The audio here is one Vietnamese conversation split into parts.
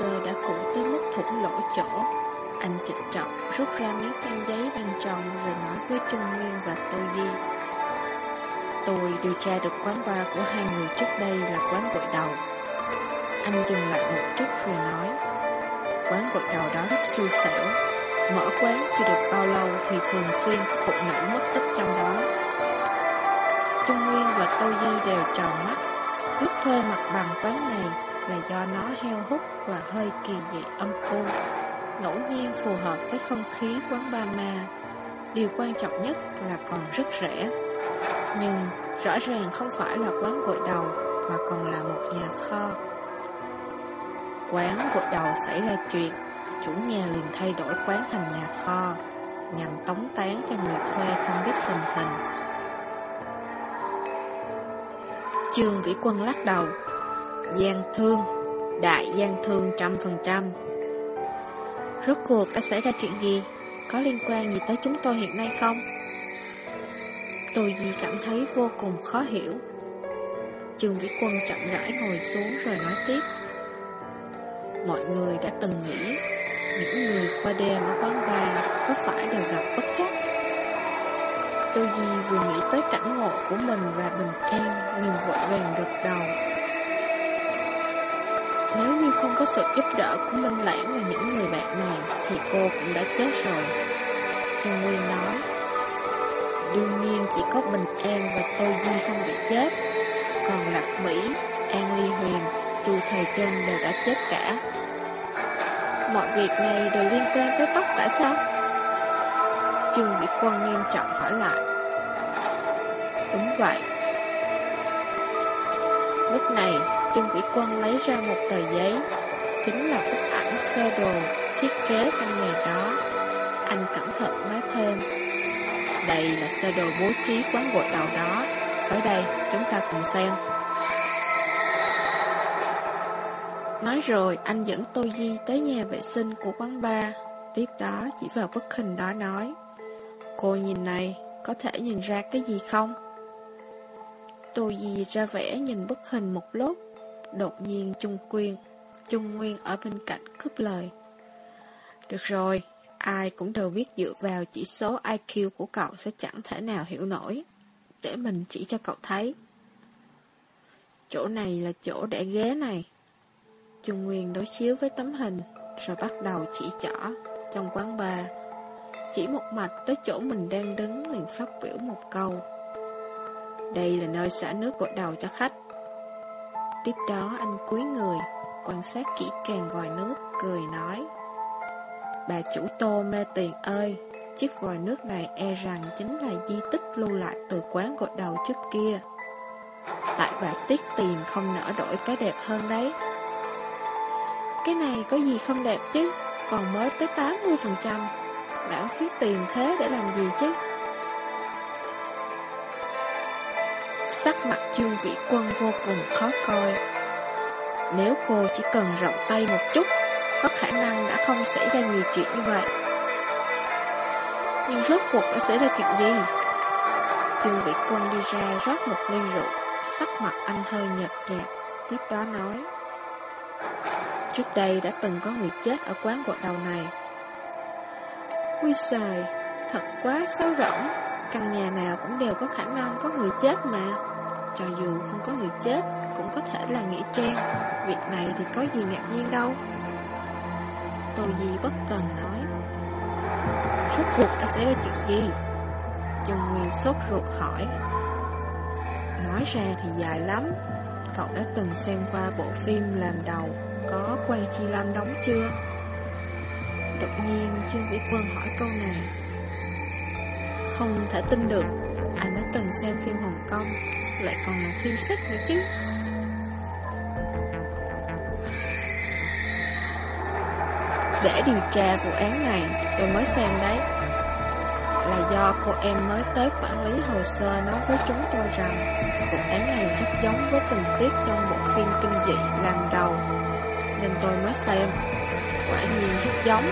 sơ đã cũ tới mức thủng lỗ chỗ. Anh trịnh trọng, rút ra miếng trang giấy bằng tròn rồi nói với Trung Nguyên và Tô Di. Tôi điều tra được quán bar của hai người trước đây là quán gội đầu. Anh dừng lại một chút rồi nói, Quán gội đầu đó rất xui xẻo Mở quán chưa được bao lâu thì thường xuyên có phụ nữ mất tích trong đó Trung Nguyên và Tô Di đều tròn mắt Lúc thuê mặt bằng quán này là do nó heo hút và hơi kỳ dị âm u. Ngẫu nhiên phù hợp với không khí quán ba ma. Điều quan trọng nhất là còn rất rẻ. Nhưng rõ ràng không phải là quán gội đầu, Mà còn là một nhà kho. Quán gội đầu xảy ra chuyện, Chủ nhà liền thay đổi quán thành nhà kho, Nhằm tống tán cho người thuê không biết tình hình. Trương Vĩ Quân lắc đầu gian thương, Đại gian thương trăm phần trăm. Rốt cuộc đã xảy ra chuyện gì? Có liên quan gì tới chúng tôi hiện nay không? Tôi gì cảm thấy vô cùng khó hiểu. Trường Vĩ Quân chậm rãi ngồi xuống rồi nói tiếp. Mọi người đã từng nghĩ, Những người qua đêm ở quán bar Có phải đều gặp bất chắc? Tôi Di vừa nghĩ tới cảnh ngộ của mình và bình an liền vội vàng gật đầu như không có sự giúp đỡ của Minh Lãng và những người bạn này Thì cô cũng đã chết rồi. Trần Nguyên nói Đương nhiên chỉ có Bình An và Tô duy không bị chết. Còn Lạc Mỹ, An Ly Huyền Chu Thời Chân đều đã chết cả. Mọi việc này đều liên quan tới tóc cả sao? Trương Vĩ Quân nghiêm trọng hỏi lại. Đúng vậy. Lúc này Trương Vĩ Quân lấy ra một tờ giấy Chính là bức ảnh sơ đồ Thiết kế căn nhà đó Anh cẩn thận nói thêm Đây là sơ đồ bố trí quán gội đầu đó Tới đây chúng ta cùng xem Nói rồi, anh dẫn Tô Di tới nhà vệ sinh của quán bar. Tiếp đó, chỉ vào bức hình đó nói. Cô nhìn này, có thể nhìn ra cái gì không? Tô Di ra vẻ nhìn bức hình một lúc. Đột nhiên Trung Quyên, Trung Nguyên ở bên cạnh cướp lời. Được rồi, ai cũng đều biết dựa vào chỉ số IQ của cậu sẽ chẳng thể nào hiểu nổi. Để mình chỉ cho cậu thấy. Chỗ này là chỗ để ghế này. Trung Nguyên đối chiếu với tấm hình Rồi bắt đầu chỉ chỏ Trong quán bar Chỉ một mạch tới chỗ mình đang đứng liền phát biểu một câu đây là nơi xả nước gội đầu cho khách. Tiếp đó anh cúi người, Quan sát kỹ càng vòi nước, Cười nói, Bà chủ tô mê tiền ơi, Chiếc vòi nước này e rằng Chính là di tích lưu lại từ quán gội đầu trước kia. Tại bà tiếc tiền không nỡ đổi cái đẹp hơn đấy. Cái này có gì không đẹp chứ? Còn mới tới 80% Lãng phí tiền thế để làm gì chứ? Sắc mặt trương vị quân vô cùng khó coi. Nếu cô chỉ cần rộng tay một chút Có khả năng đã không xảy ra nhiều chuyện như vậy. Nhưng rốt cuộc đã xảy ra chuyện gì? Trương vị quân đi ra rót một ly rượu Sắc mặt anh hơi nhợt nhạt Tiếp đó nói. Trước đây đã từng có người chết ở quán quạt đầu này. Ui xời, thật quá xấu rỗng. Căn nhà nào cũng đều có khả năng có người chết mà. Cho dù không có người chết, Cũng có thể là nghĩa trang. Việc này thì có gì ngạc nhiên đâu. Tô Di bất cần nói. Rốt cuộc đã xảy ra chuyện gì? Trần Nguyên sốt ruột hỏi. Nói ra thì dài lắm. Cậu đã từng xem qua bộ phim làm đầu có quang Chi Lâm đóng chưa? Đột nhiên Trương Vĩ Quân hỏi câu này. Không thể tin được Anh đã từng xem phim Hồng Kông Lại còn là phim sách nữa chứ Để điều tra vụ án này Tôi mới xem đấy Là do cô em mới tới quản lý hồ sơ nói với chúng tôi rằng vụ án này rất giống với tình tiết trong bộ phim kinh dị làm đầu, nên tôi mới xem. Quả nhiên rất giống.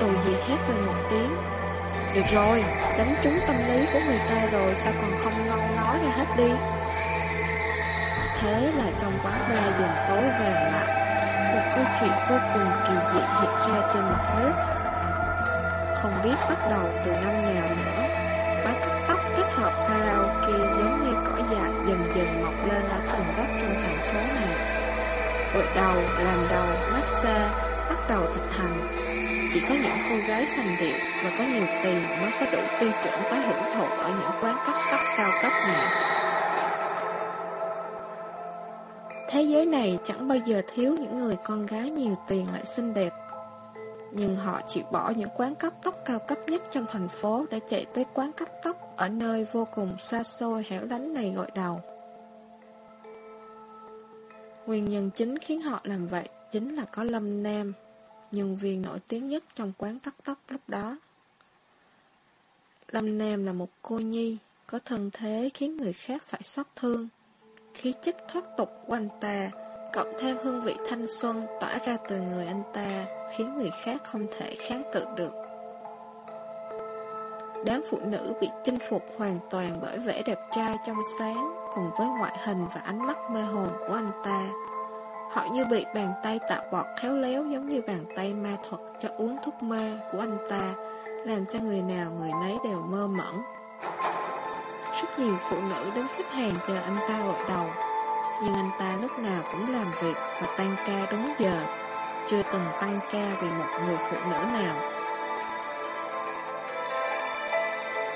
Tôi gì hét lên một tiếng. Được rồi, đánh trúng tâm lý của người ta rồi sao còn không ngon nói ra hết đi. Thế là trong quán bar dần tối vàng lại, một câu chuyện vô cùng kỳ dị hiện ra trên mặt nước. Không biết bắt đầu từ năm nào nữa, quán cắt tóc kết hợp karaoke giống như cỏ dại dần dần mọc lên ở từng góc trong thành phố này. Gội đầu, làm đầu, massage bắt đầu thực hành. Chỉ có những cô gái xanh điệu và có nhiều tiền mới có đủ tiêu chuẩn tới hưởng thụ ở những quán cắt tóc cao cấp này. Thế giới này chẳng bao giờ thiếu những người con gái nhiều tiền lại xinh đẹp. Nhưng họ chịu bỏ những quán cắt tóc cao cấp nhất trong thành phố để chạy tới quán cắt tóc ở nơi vô cùng xa xôi hẻo lánh này gọi đầu. Nguyên nhân chính khiến họ làm vậy chính là có Lâm Nam, nhân viên nổi tiếng nhất trong quán cắt tóc lúc đó. Lâm Nam là một cô nhi, có thân thế khiến người khác phải xót thương khí chất thoát tục của anh ta, cộng thêm hương vị thanh xuân tỏa ra từ người anh ta, khiến người khác không thể kháng cự được. Đám phụ nữ bị chinh phục hoàn toàn bởi vẻ đẹp trai trong sáng, cùng với ngoại hình và ánh mắt mê hồn của anh ta. Họ như bị bàn tay tạo bọt khéo léo giống như bàn tay ma thuật cho uống thuốc ma của anh ta, làm cho người nào người nấy đều mơ mẫn. Rất nhiều phụ nữ đứng xếp hàng chờ anh ta gọi đầu Nhưng anh ta lúc nào cũng làm việc và tan ca đúng giờ Chưa từng tăng ca vì một người phụ nữ nào.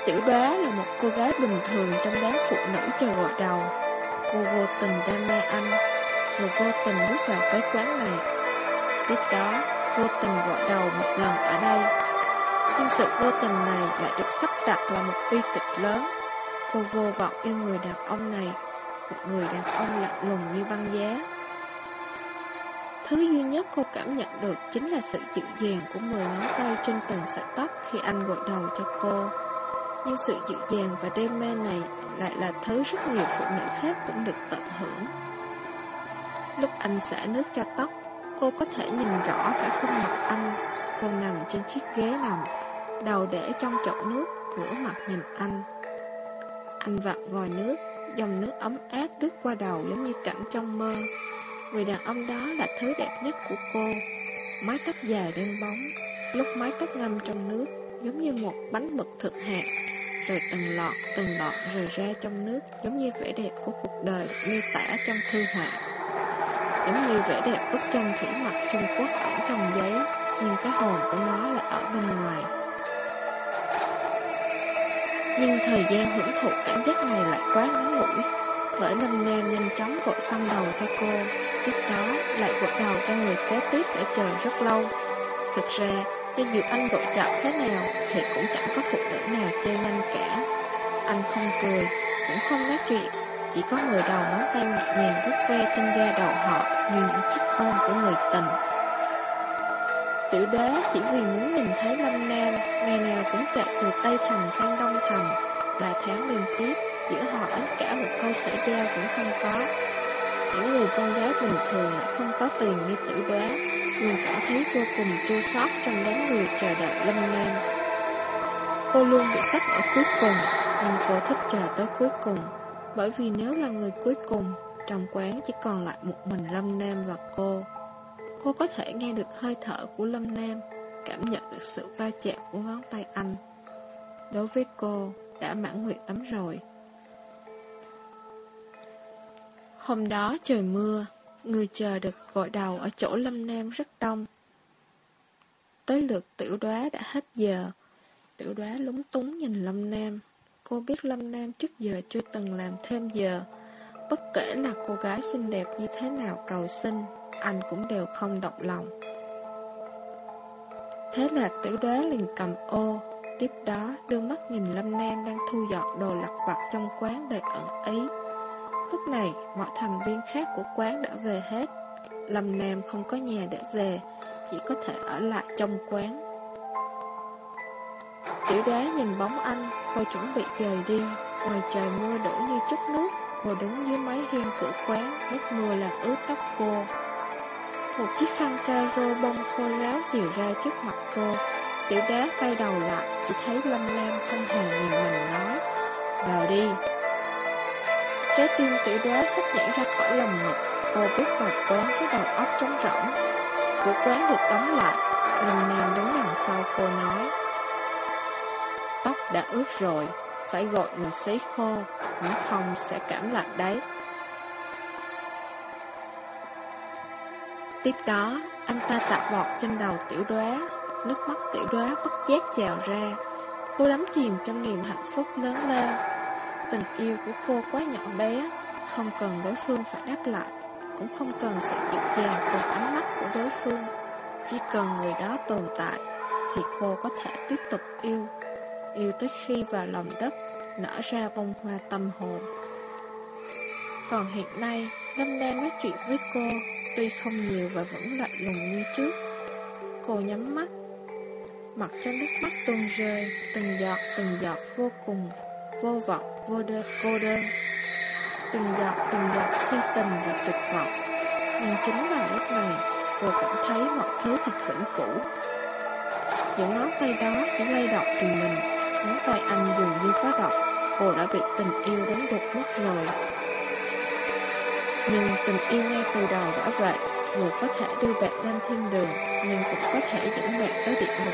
Tiểu đoá là một cô gái bình thường trong đám phụ nữ chờ gọi đầu. Cô vô tình đam mê anh. Rồi vô tình bước vào cái quán này. Tiếp đó, vô tình gọi đầu một lần ở đây. Nhưng sự vô tình này lại được sắp đặt là một bi kịch lớn. Cô vô vọng yêu người đàn ông này. Một người đàn ông lạnh lùng như băng giá. Thứ duy nhất cô cảm nhận được Chính là sự dịu dàng của mười ngón tay Trên từng sợi tóc khi anh gội đầu cho cô. Nhưng sự dịu dàng và đê mê này Lại là thứ rất nhiều phụ nữ khác cũng được tận hưởng. Lúc anh xả nước cho tóc Cô có thể nhìn rõ cả khuôn mặt anh Cô nằm trên chiếc ghế nằm Đầu để trong chậu nước Ngửa mặt nhìn anh anh vặn vòi nước, dòng nước ấm áp đứt qua đầu giống như cảnh trong mơ. Người đàn ông đó là thứ đẹp nhất của cô. Mái tóc dài đen bóng, lúc mái tóc ngâm trong nước, giống như một bánh mực thực hạt, rồi từng lọt, từng lọt rời ra trong nước, giống như vẻ đẹp của cuộc đời miêu tả trong thư họa. Giống như vẻ đẹp bức tranh thủy mặc Trung Quốc ẩn trong giấy, nhưng cái hồn của nó lại ở bên ngoài. Nhưng thời gian hưởng thụ cảm giác này lại quá ngắn ngủi Bởi Lâm Nam nhanh chóng gội xong đầu cho cô. Tiếp đó lại gội đầu cho người kế tiếp để chờ rất lâu. Thực ra, cho dù anh gội chậm thế nào Thì cũng chẳng có phụ nữ nào chơi nhanh cả. Anh không cười, cũng không nói chuyện chỉ có mười đầu ngón tay nhẹ nhàng vút ve trên da đầu họ Như những chiếc hôn của người tình Tiểu đế chỉ vì muốn nhìn thấy Lâm Nam, ngày nào cũng chạy từ Tây Thành sang Đông Thành, là tháng liên tiếp, giữa họ đến cả một câu xã giao cũng không có. Những người con gái bình thường lại không có tiền như tiểu đế, nhưng cảm thấy vô cùng chua xót trong đám người chờ đợi Lâm Nam. Cô luôn bị sắp ở cuối cùng, nhưng cô thích chờ tới cuối cùng, bởi vì nếu là người cuối cùng, trong quán chỉ còn lại một mình Lâm Nam và cô. Cô có thể nghe được hơi thở của Lâm Nam, cảm nhận được sự va chạm của ngón tay anh. Đối với cô, đã mãn nguyện lắm rồi. Hôm đó trời mưa, người chờ được gọi đầu ở chỗ Lâm Nam rất đông. Tới lượt tiểu đoá đã hết giờ, tiểu đoá lúng túng nhìn Lâm Nam. Cô biết Lâm Nam trước giờ chưa từng làm thêm giờ, bất kể là cô gái xinh đẹp như thế nào cầu xin anh cũng đều không động lòng. Thế là tiểu đóa liền cầm ô, tiếp đó đưa mắt nhìn Lâm Nam đang thu dọn đồ lặt vặt trong quán đầy ẩn ý. Lúc này, mọi thành viên khác của quán đã về hết. Lâm Nam không có nhà để về, chỉ có thể ở lại trong quán. Tiểu đoá nhìn bóng anh, cô chuẩn bị rời đi. Ngoài trời mưa đổ như chút nước, cô đứng dưới mái hiên cửa quán, nước mưa làm ướt tóc cô. Một chiếc khăn caro bông khô ráo chiều ra trước mặt cô. Tiểu đá quay đầu lại, chỉ thấy Lâm Lam không hề nhìn mình nói. Vào đi. Trái tim tiểu đá sắp nhảy ra khỏi lòng ngực. Cô bước vào quán với đầu óc trống rỗng. Cửa quán được đóng lại. Lâm lam đứng đằng sau cô nói. Đã ướt rồi, phải gội rồi sấy khô, nếu không sẽ cảm lạnh đấy. Tiếp đó, anh ta tạo bọt trên đầu tiểu đoá, nước mắt tiểu đoá bất giác trào ra. Cô đắm chìm trong niềm hạnh phúc lớn lên. Tình yêu của cô quá nhỏ bé, không cần đối phương phải đáp lại, cũng không cần sự dịu dàng cùng ánh mắt của đối phương. Chỉ cần người đó tồn tại, thì cô có thể tiếp tục yêu. Yêu tới khi vào lòng đất, nở ra bông hoa tâm hồn. Còn hiện nay, Lâm đang nói chuyện với cô tuy không nhiều và vẫn lạnh lùng như trước. Cô nhắm mắt, mặt cho nước mắt tuôn rơi, từng giọt từng giọt vô cùng, vô vọng, vô đơn, cô đơn. Từng giọt từng giọt si tình và tuyệt vọng. Nhưng chính vào lúc này, cô cảm thấy mọi thứ thật vĩnh cũ. Những ngón tay đó chỉ lay động vì mình, ngón tay anh dường như có độc, cô đã bị tình yêu đánh đột mất rồi. Nhưng tình yêu ngay từ đầu đã vậy, vừa có thể đưa bạn lên thiên đường, nhưng cũng có thể dẫn bạn tới địa ngục.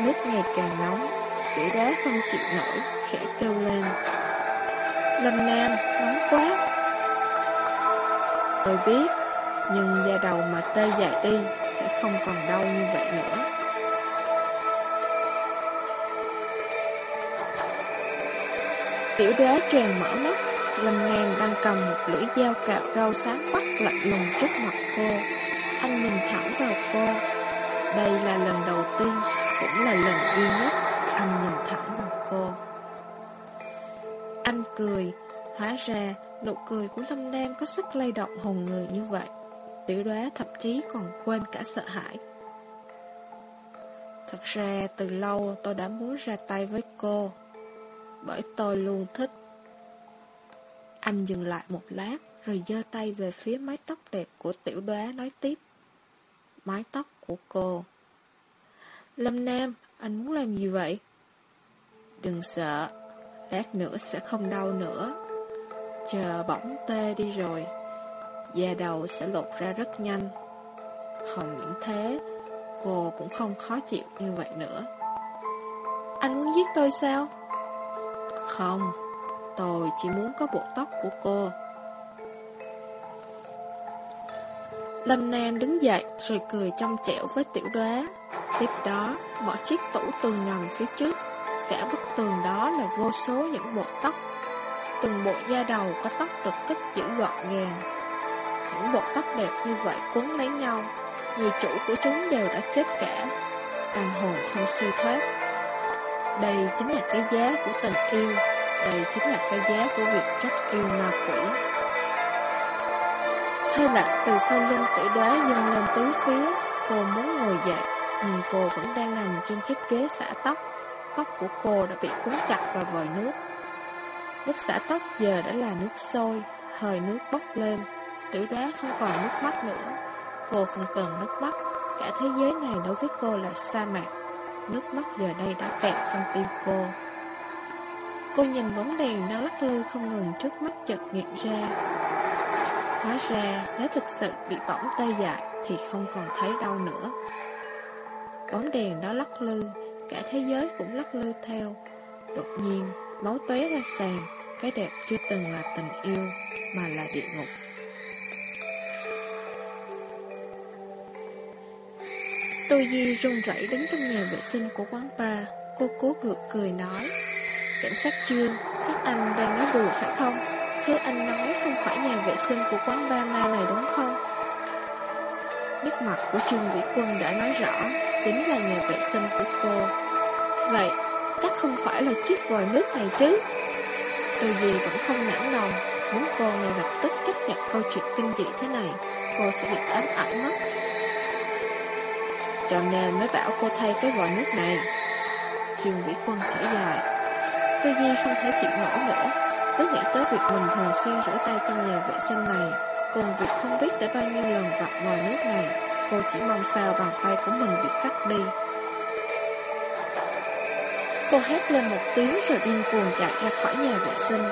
Nước ngày càng nóng, chỉ đá không chịu nổi, khẽ kêu lên. Lâm Nam, nóng quá. Tôi biết, nhưng da đầu mà tê dại đi sẽ không còn đau như vậy nữa. Tiểu đế tràn mở mắt Lâm Nam đang cầm một lưỡi dao cạo rau sáng bắt lạnh lùng trước mặt cô. Anh nhìn thẳng vào cô. Đây là lần đầu tiên, cũng là lần duy nhất anh nhìn thẳng vào cô. Anh cười, hóa ra nụ cười của Lâm Nam có sức lay động hồn người như vậy. Tiểu đoá thậm chí còn quên cả sợ hãi. Thật ra từ lâu tôi đã muốn ra tay với cô, bởi tôi luôn thích anh dừng lại một lát, rồi giơ tay về phía mái tóc đẹp của tiểu đoá nói tiếp. Mái tóc của cô. Lâm Nam, anh muốn làm gì vậy? Đừng sợ, lát nữa sẽ không đau nữa. Chờ bỏng tê đi rồi, da đầu sẽ lột ra rất nhanh. Không những thế, cô cũng không khó chịu như vậy nữa. Anh muốn giết tôi sao? Không, Tôi chỉ muốn có bộ tóc của cô. Lâm Nam đứng dậy rồi cười trong trẻo với tiểu đoá Tiếp đó bỏ chiếc tủ tường ngầm phía trước. Cả bức tường đó là vô số những bộ tóc. Từng bộ da đầu có tóc được cất giữ gọn gàng. Những bộ tóc đẹp như vậy quấn lấy nhau. Người chủ của chúng đều đã chết cả. Tàn hồn không siêu thoát. Đây chính là cái giá của tình yêu đây chính là cái giá của việc trách yêu ma quỷ. Hơi lạnh từ sau lưng tử đoá dâng lên tứ phía, cô muốn ngồi dậy, nhưng cô vẫn đang nằm trên chiếc ghế xả tóc. Tóc của cô đã bị cuốn chặt vào vòi nước. Nước xả tóc giờ đã là nước sôi, hơi nước bốc lên. Tử đoá không còn nước mắt nữa. Cô không cần nước mắt, cả thế giới này đối với cô là sa mạc. Nước mắt giờ đây đã kẹt trong tim cô. Cô nhìn bóng đèn đang lắc lư không ngừng trước mắt chợt nghiệm ra. Hóa ra nếu thực sự bị bỏng tê dại thì không còn thấy đau nữa. Bóng đèn đó lắc lư, cả thế giới cũng lắc lư theo. Đột nhiên, máu tóe ra sàn Cái đẹp chưa từng là tình yêu mà là địa ngục. Tô Di run rẩy đứng trong nhà vệ sinh của quán bar Cô cố gượng cười nói Cảnh sát trương, chắc anh đang nói đùa phải không? Thứ anh nói không phải nhà vệ sinh của quán ba ma này đúng không? Nét mặt của Trương Vĩ Quân đã nói rõ, chính là nhà vệ sinh của cô. Vậy, chắc không phải là chiếc vòi nước này chứ? Từ gì vẫn không nản lòng, muốn cô ngay lập tức chấp nhận câu chuyện kinh dị thế này, cô sẽ bị ám ảnh mất. Cho nên mới bảo cô thay cái vòi nước này. Trường Vĩ Quân thở dài. Tô Di không thể chịu nổi nữa. Cứ nghĩ tới việc mình thường xuyên rửa tay trong nhà vệ sinh này, Cùng việc không biết đã bao nhiêu lần vặt vòi nước này, Cô chỉ mong sao bàn tay của mình bị cắt đi. Cô hét lên một tiếng rồi điên cuồng chạy ra khỏi nhà vệ sinh.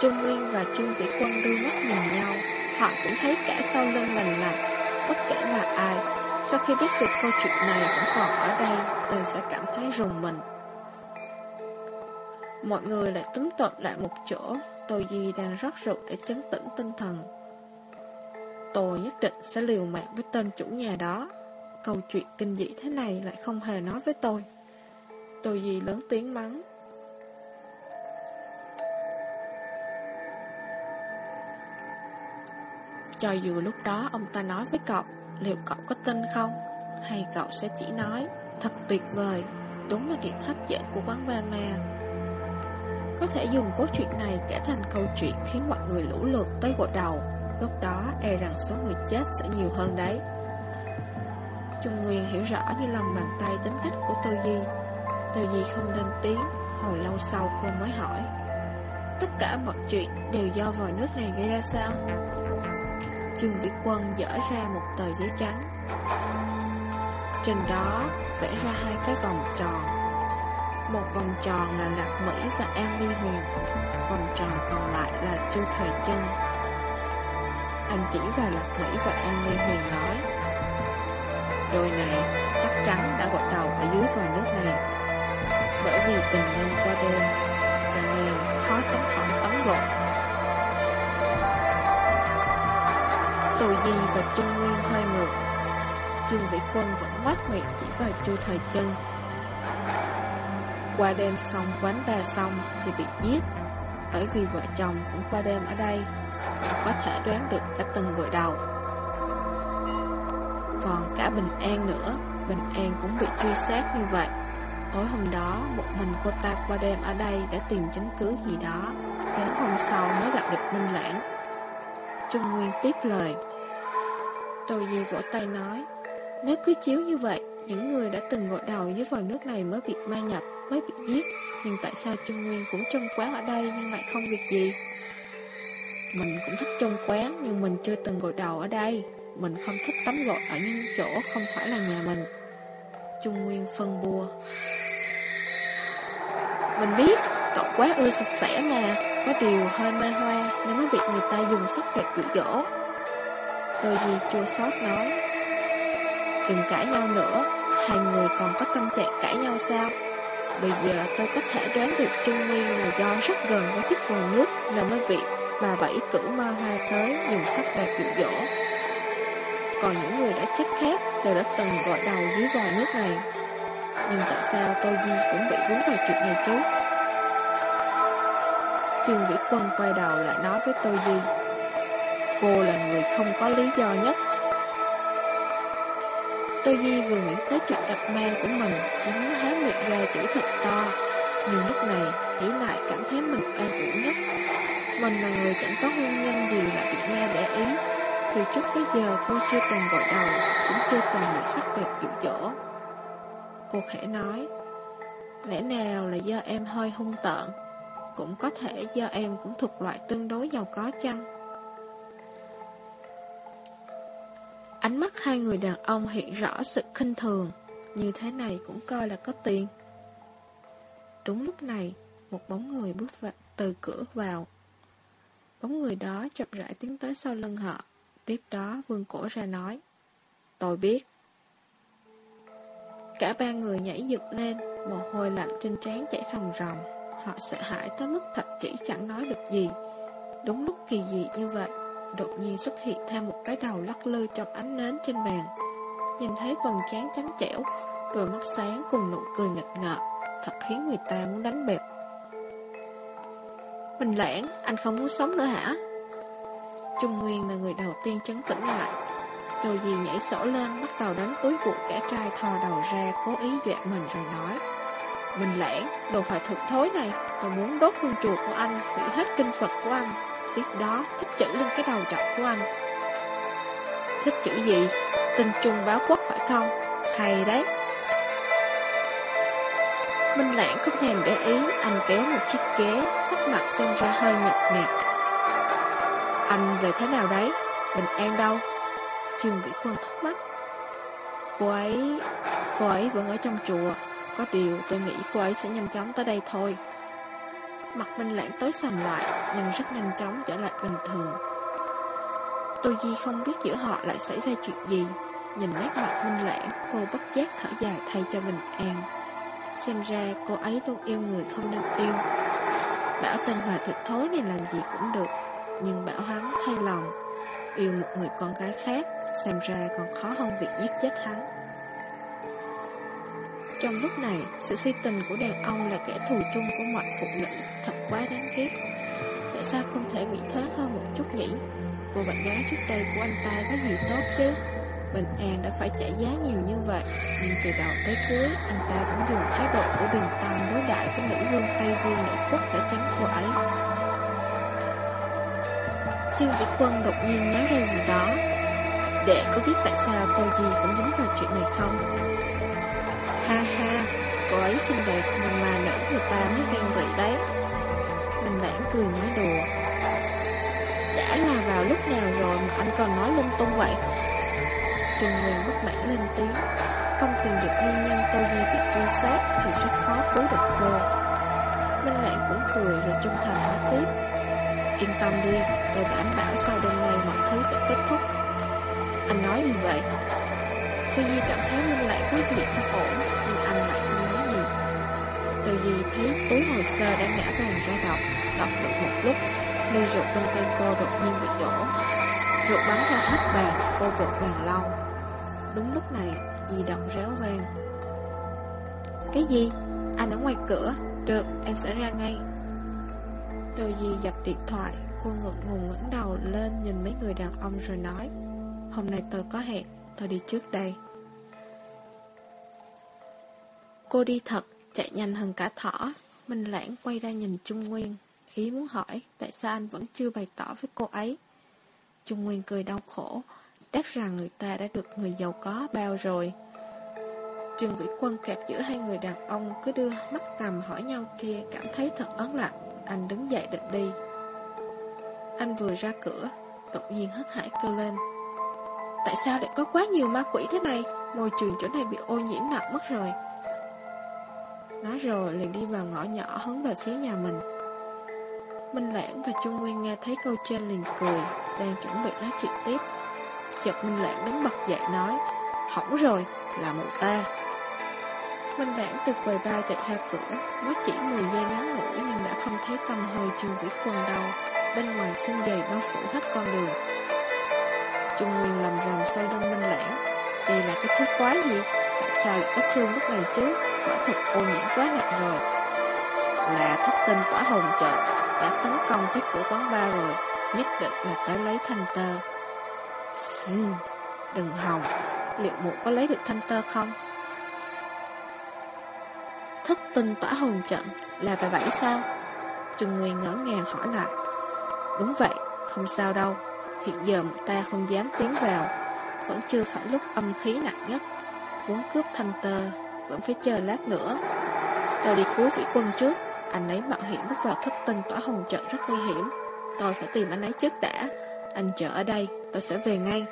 Trung Nguyên và Trương Vĩ Quân đưa mắt nhìn nhau. Họ cũng thấy cả sau lưng lành lạnh Bất kể là ai sau khi biết được câu chuyện này vẫn còn ở đây, tôi sẽ cảm thấy rùng mình. Mọi người lại túm tụm lại một chỗ tôi Di đang rót rượu để chấn tĩnh tinh thần. Tôi nhất định sẽ liều mạng với tên chủ nhà đó. Câu chuyện kinh dị thế này lại không hề nói với tôi. Tôi Di lớn tiếng mắng. Cho dù lúc đó ông ta nói với cậu Liệu cậu có tin không? Hay cậu sẽ chỉ nói, Thật tuyệt vời, Đúng là điểm hấp dẫn của quán ba ma Có thể dùng câu chuyện này kể thành câu chuyện Khiến mọi người lũ lượt tới gội đầu. Lúc đó e rằng số người chết sẽ nhiều hơn đấy. Trung Nguyên hiểu rõ như lòng bàn tay tính cách của Tô Di. Tô Di không lên tiếng, Hồi lâu sau cô mới hỏi, Tất cả mọi chuyện đều do vòi nước này gây ra sao? Dương Vĩ Quân dở ra một tờ giấy trắng. Trên đó vẽ ra hai cái vòng tròn. Một vòng tròn là Lạc Mỹ và An Ly Huyền, Vòng tròn còn lại là Chu Thời Chân. Anh chỉ vào Lạc Mỹ và An Ly Huyền nói, Đôi này chắc chắn đã gội đầu ở dưới vòi nước này. Bởi vì tình nhân qua đêm, Cho nên khó tránh khỏi tắm gội Tù Di và Trung Nguyên hơi ngược Trương Vĩ Quân vẫn bắt miệng chỉ vào chu thời chân. Qua đêm xong, quán ba xong thì bị giết. Bởi vì vợ chồng cũng qua đêm ở đây có thể đoán được đã từng gội đầu. Còn cả Bình An nữa, Bình An cũng bị truy sát như vậy. Tối hôm đó, Một mình cô ta qua đêm ở đây Để tìm chứng cứ gì đó. Sáng hôm sau mới gặp được Minh Lãng. Trung Nguyên tiếp lời. Tô gì vỗ tay nói. Nếu cứ chiếu như vậy, Những người đã từng gội đầu dưới vòi nước này mới bị ma nhập, Mới bị giết. Nhưng tại sao Trung Nguyên cũng trong quán ở đây Nhưng lại không việc gì? Mình cũng thích trong quán Nhưng mình chưa từng gội đầu ở đây. Mình không thích tắm gội ở những chỗ Không phải là nhà mình. Trung Nguyên phân bua. Mình biết, Cậu quá ưa sạch sẽ mà. Có điều hơi mê hoa Nên mới bị người ta dùng sắc đẹp dụ dỗ. Tôi gì chua xót nói. Đừng cãi nhau nữa, Hai người còn có tâm trạng cãi nhau sao? Bây giờ tôi có thể đoán được Trung Nguyên là do rất gần với chiếc vòi nước Nên mới bị bà Bảy cử ma hoa tới dùng sắc đẹp dụ dỗ. Còn những người đã chết khác đều đã từng gọi đầu dưới vòi nước này. Nhưng tại sao tôi Di cũng bị vướng vào chuyện này chứ? Trương Vĩ Quân quay đầu lại nói với tôi Di Cô là người không có lý do nhất. Tô Di vừa nghĩ tới chuyện gặp ma của mình, Chỉ muốn há miệng ra chữ thật to, Nhưng lúc này nghĩ lại cảm thấy mình an ủi nhất. Mình là người chẳng có nguyên nhân gì lại bị ma để ý Từ trước tới giờ cô chưa từng gọi đầu, Cũng chưa từng bị sắc đẹp dụ dỗ. Cô khẽ nói, Lẽ nào là do em hơi hung tợn? Cũng có thể do em cũng thuộc loại tương đối giàu có chăng? Ánh mắt hai người đàn ông hiện rõ sự khinh thường. Như thế này cũng coi là có tiền. Đúng lúc này Một bóng người bước vào, từ cửa vào. Bóng người đó chậm rãi tiến tới sau lưng họ. Tiếp đó vương cổ ra nói Tôi biết. Cả ba người nhảy dựng lên Mồ hôi lạnh trên trán chảy ròng ròng. Họ sợ hãi tới mức thật chỉ chẳng nói được gì. Đúng lúc kỳ dị như vậy Đột nhiên xuất hiện thêm một cái đầu lắc lư trong ánh nến trên bàn. Nhìn thấy vầng trán trắng trẻo Đôi mắt sáng cùng nụ cười nghịch ngợp Thật khiến người ta muốn đánh bẹp. Bình lãng, anh không muốn sống nữa hả? Trung Nguyên là người đầu tiên chấn tĩnh lại. Rồi gì nhảy sổ lên Bắt đầu đánh túi vụ kẻ trai thò đầu ra Cố ý dọa mình rồi nói Bình lãng, đồ phải thực thối này Tôi muốn đốt hương chùa của anh Hủy hết kinh Phật của anh. Tiếp đó thích chữ lên cái đầu chọc của anh Thích chữ gì? Tinh trung báo quốc phải không? Hay đấy Minh Lãng không thèm để ý, anh kéo một chiếc ghế, sắc mặt xem ra hơi nhợt nhạt. Anh về thế nào đấy? Bình an đâu? Trương Vĩ Quân thắc mắc. Cô ấy... cô ấy vẫn ở trong chùa. Có điều tôi nghĩ cô ấy sẽ nhanh chóng tới đây thôi. Mặt Minh Lãng tối sầm lại, nhưng rất nhanh chóng trở lại bình thường. Tô Di không biết giữa họ lại xảy ra chuyện gì. Nhìn nét mặt Minh Lãng, cô bất giác thở dài thay cho Bình An. Xem ra cô ấy luôn yêu người không nên yêu. Bảo tên hòa thịt thối này làm gì cũng được, nhưng bảo hắn thay lòng. Yêu một người con gái khác, xem ra còn khó hơn việc giết chết hắn. Trong lúc này, sự si tình của đàn ông là kẻ thù chung của mọi phụ nữ, thật quá đáng ghét. Tại sao không thể nghĩ thoát hơn một chút nhỉ? Cô bạn gái trước đây của anh ta có gì tốt chứ? Bình An đã phải trả giá nhiều như vậy, nhưng từ đầu tới cuối, anh ta vẫn dùng thái độ của Bình tâm đối đại với nữ vương Tây Vương Mỹ Quốc để tránh cô ấy. Trương Vĩ Quân đột nhiên nói ra gì đó. Đệ có biết tại sao Tô Di cũng dính vào chuyện này không? Ha ha, cô ấy xinh đẹp nhưng mà nữ người ta mới ghen vậy đấy. Bình đảng cười nói đùa. Đã là vào lúc nào rồi mà anh còn nói lung tung vậy? Trương Nguyên bất mãn lên tiếng Không tìm được nguyên nhân tôi Di bị truy sát Thì rất khó cứu được cô Minh Lãng cũng cười rồi trung thành nói tiếp Yên tâm đi Tôi đảm bảo sau đêm nay mọi thứ sẽ kết thúc Anh nói gì vậy tôi Di cảm thấy Minh Lãng có liệt không ổn Tô Di thấy túi hồ sơ đã ngã vàng ra đọc Đọc được một lúc Ly rượu bên tay cô đột nhiên bị đổ. Rượu bắn ra hết bàn Cô vội vàng lau. Đúng lúc này, di động réo vang Cái gì? Anh ở ngoài cửa Được, em sẽ ra ngay. Tô Di dập điện thoại Cô ngượng ngùng ngẩng đầu lên Nhìn mấy người đàn ông rồi nói Hôm nay tôi có hẹn, tôi đi trước đây. Cô đi thật, chạy nhanh hơn cả thỏ Minh Lãng quay ra nhìn Trung Nguyên Ý muốn hỏi Tại sao anh vẫn chưa bày tỏ với cô ấy Trung Nguyên cười đau khổ đáp rằng người ta đã được người giàu có bao rồi. trường Vĩ Quân kẹp giữa hai người đàn ông cứ đưa mắt tầm hỏi nhau kia cảm thấy thật ớn lạnh. Anh đứng dậy định đi. Anh vừa ra cửa, đột nhiên hất hải kêu lên. Tại sao lại có quá nhiều ma quỷ thế này? Môi trường chỗ này bị ô nhiễm nặng mất rồi. Nói rồi liền đi vào ngõ nhỏ hướng về phía nhà mình. Minh Lãng và Trung Nguyên nghe thấy câu trên liền cười, đang chuẩn bị nói chuyện tiếp. Chợt Minh Lãng đứng bật dậy nói Hỏng rồi, là mụ ta. Minh Lãng từ quầy ba chạy ra cửa Mới chỉ 10 giây ngắn ngủi Nhưng đã không thấy tâm hơi Trương Vĩ Quân đâu Bên ngoài sương dày bao phủ hết con đường. Trung Nguyên lầm rầm sau lưng Minh Lãng Đây là cái thứ quái gì? Tại sao lại có xương lúc này chứ? Quả thật ô nhiễm quá nặng rồi Là thất tinh quả hồn trận Đã tấn công tới cửa quán ba rồi Nhất định là tới lấy thanh tơ Xin, đừng hòng, liệu mụ có lấy được thanh tơ không? Thất tinh tỏa hồn trận là bà bảy sao? Trừng Nguyên ngỡ ngàng hỏi lại. Đúng vậy, không sao đâu. Hiện giờ ta không dám tiến vào. Vẫn chưa phải lúc âm khí nặng nhất. Muốn cướp thanh tơ, vẫn phải chờ lát nữa. Tôi đi cứu vĩ quân trước. Anh ấy mạo hiểm bước vào thất tinh tỏa hồng trận rất nguy hiểm. Tôi phải tìm anh ấy trước đã. Anh chờ ở đây, tôi sẽ về ngay.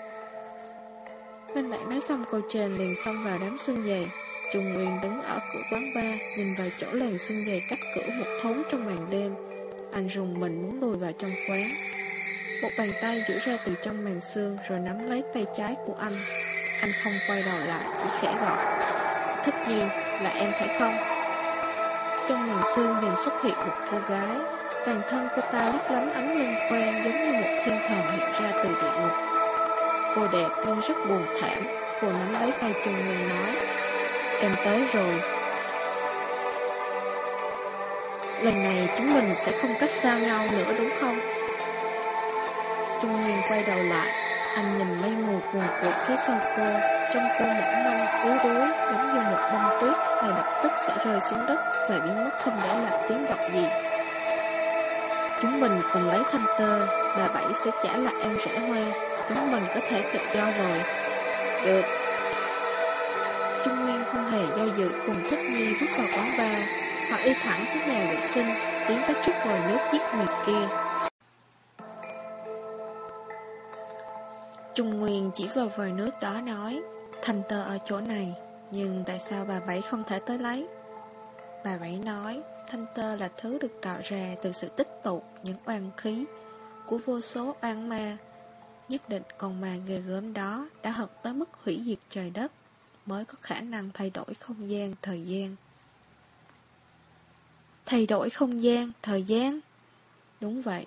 Minh Lãng nói xong câu trên liền xông vào đám xương dày. Trung Nguyên đứng ở cửa quán bar, nhìn vào chỗ làn xương dày cách cửa một thốn trong màn đêm. Anh rùng mình muốn lùi vào trong quán. Một bàn tay duỗi ra từ trong màn xương rồi nắm lấy tay trái của anh. Anh không quay đầu lại, chỉ khẽ gọi. Thích nhiều là em phải không? Trong màn xương dần xuất hiện một cô gái Toàn thân cô ta lấp lánh ánh linh quang giống như một thiên thần hiện ra từ địa ngục. Cô đẹp nhưng rất buồn thảm, cô nắm lấy tay Trung Nguyên nói, em tới rồi. Lần này chúng mình sẽ không cách xa nhau nữa đúng không? Trung Nguyên quay đầu lại, anh nhìn mây mù cuồn cuộn phía sau cô, trong cơn mỏng manh, yếu đuối, giống như một bông tuyết, ngay lập tức sẽ rơi xuống đất và biến mất không để lại tiếng động gì. Chúng mình cùng lấy thanh tơ Bà Bảy sẽ trả lại em rẻ hoa Chúng mình có thể tự do rồi. Được. Trung Nguyên không hề do dự cùng thích nhi bước vào quán bar. Hoặc y thẳng tới nhà vệ sinh Tiến tới trước vòi nước giết người kia. Trung Nguyên chỉ vào vòi nước đó nói Thành tơ ở chỗ này Nhưng tại sao bà Bảy không thể tới lấy Bà Bảy nói Thanh tơ là thứ được tạo ra từ sự tích tụ những oan khí của vô số oan ma. Nhất định con ma ghê gớm đó đã hợp tới mức hủy diệt trời đất mới có khả năng thay đổi không gian, thời gian. Thay đổi không gian, thời gian? Đúng vậy.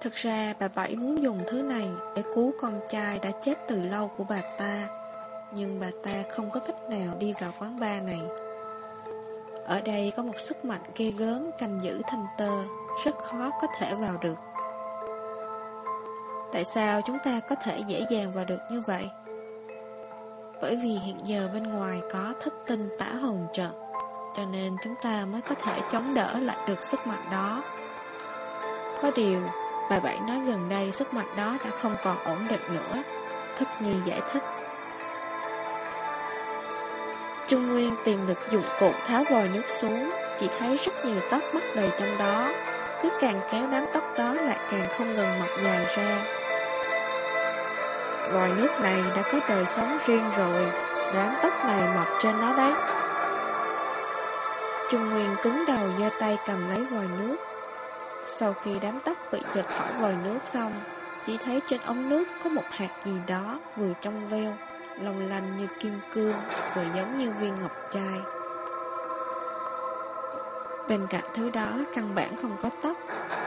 Thực ra bà Bảy muốn dùng thứ này để cứu con trai đã chết từ lâu của bà ta. Nhưng bà ta không có cách nào đi vào quán bar này. Ở đây có một sức mạnh ghê gớm canh giữ thanh tơ, rất khó có thể vào được. Tại sao chúng ta có thể dễ dàng vào được như vậy? Bởi vì hiện giờ bên ngoài có thất tinh tả hồn trận, cho nên chúng ta mới có thể chống đỡ lại được sức mạnh đó. Có điều, bà Bảy nói gần đây sức mạnh đó đã không còn ổn định nữa. Thức Nhi giải thích. Trung Nguyên tìm được dụng cụ tháo vòi nước xuống, chỉ thấy rất nhiều tóc mắc đầy trong đó. Cứ càng kéo đám tóc đó lại càng không ngừng mọc dài ra. Vòi nước này đã có đời sống riêng rồi, đám tóc này mọc trên nó đấy. Trung Nguyên cứng đầu giơ tay cầm lấy vòi nước. Sau khi đám tóc bị giật khỏi vòi nước xong, chỉ thấy trên ống nước có một hạt gì đó vừa trong veo long lanh như kim cương, vừa giống như viên ngọc trai. Bên cạnh thứ đó căn bản không có tóc,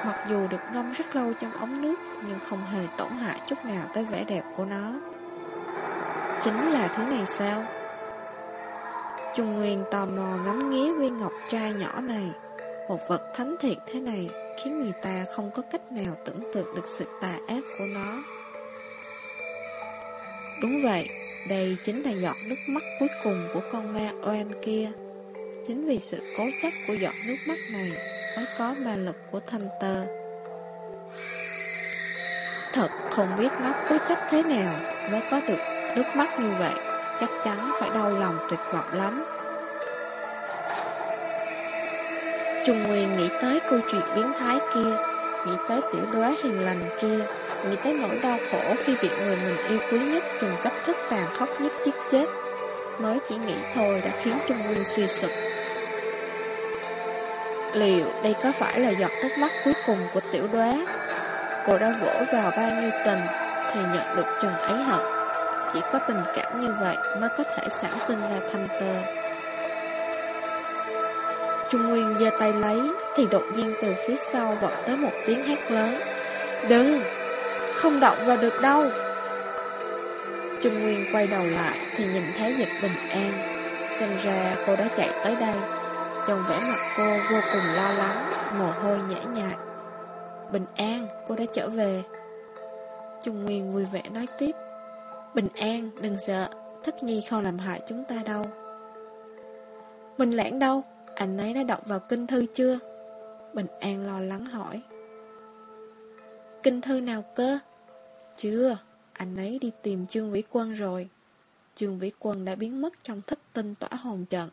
mặc dù được ngâm rất lâu trong ống nước nhưng không hề tổn hại chút nào tới vẻ đẹp của nó. Chính là thứ này sao? Trung Nguyên tò mò ngắm nghía viên ngọc trai nhỏ này. Một vật thánh thiệt thế này khiến người ta không có cách nào tưởng tượng được sự tà ác của nó. Đúng vậy, đây chính là giọt nước mắt cuối cùng của con ma oan kia. Chính vì sự cố chấp của giọt nước mắt này mới có ma lực của thanh tơ. Thật không biết nó cố chấp thế nào mới có được nước mắt như vậy, chắc chắn phải đau lòng tuyệt vọng lắm. Trung Nguyên nghĩ tới câu chuyện biến thái kia, nghĩ tới tiểu đoá hiền lành kia, nghĩ tới nỗi đau khổ khi bị người mình yêu quý nhất dùng cách thức tàn khốc nhất giết chết. Mới chỉ nghĩ thôi đã khiến Trung Nguyên suy sụp. Liệu đây có phải là giọt nước mắt cuối cùng của tiểu đoá? Cô đã vỗ vào bao nhiêu tình thì nhận được chừng ấy hận. Chỉ có tình cảm như vậy mới có thể sản sinh ra thanh tơ. Trung Nguyên giơ tay lấy thì đột nhiên từ phía sau vọng tới một tiếng hét lớn. Đừng! Không động vào được đâu. Trung Nguyên quay đầu lại Thì nhìn thấy dịch bình an. Xem ra cô đã chạy tới đây. Trong vẻ mặt cô vô cùng lo lắng Mồ hôi nhễ nhại. Bình an, cô đã trở về. Trung Nguyên vui vẻ nói tiếp. Bình an, đừng sợ. Thất Nhi không làm hại chúng ta đâu. Mình lãng đâu? Anh ấy đã đọc vào kinh thư chưa? Bình an lo lắng hỏi. Kinh thư nào cơ chưa, anh ấy đi tìm Trương Vĩ Quân rồi. Trương Vĩ Quân đã biến mất trong thất tinh tỏa hồn trận.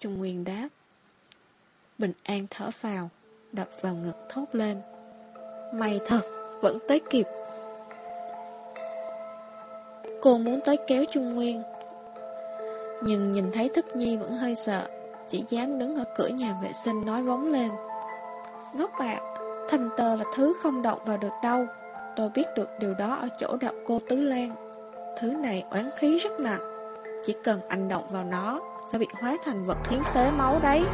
Trung Nguyên đáp. Bình An thở vào, đập vào ngực thốt lên. May thật, vẫn tới kịp. Cô muốn tới kéo Trung Nguyên. Nhưng nhìn thấy Thức Nhi vẫn hơi sợ, chỉ dám đứng ở cửa nhà vệ sinh nói vóng lên. Ngốc ạ, thành tờ là thứ không động vào được đâu. Tôi biết được điều đó ở chỗ đạo cô Tứ Lan. Thứ này oán khí rất nặng. Chỉ cần anh động vào nó, Sẽ bị hóa thành vật hiến tế máu đấy.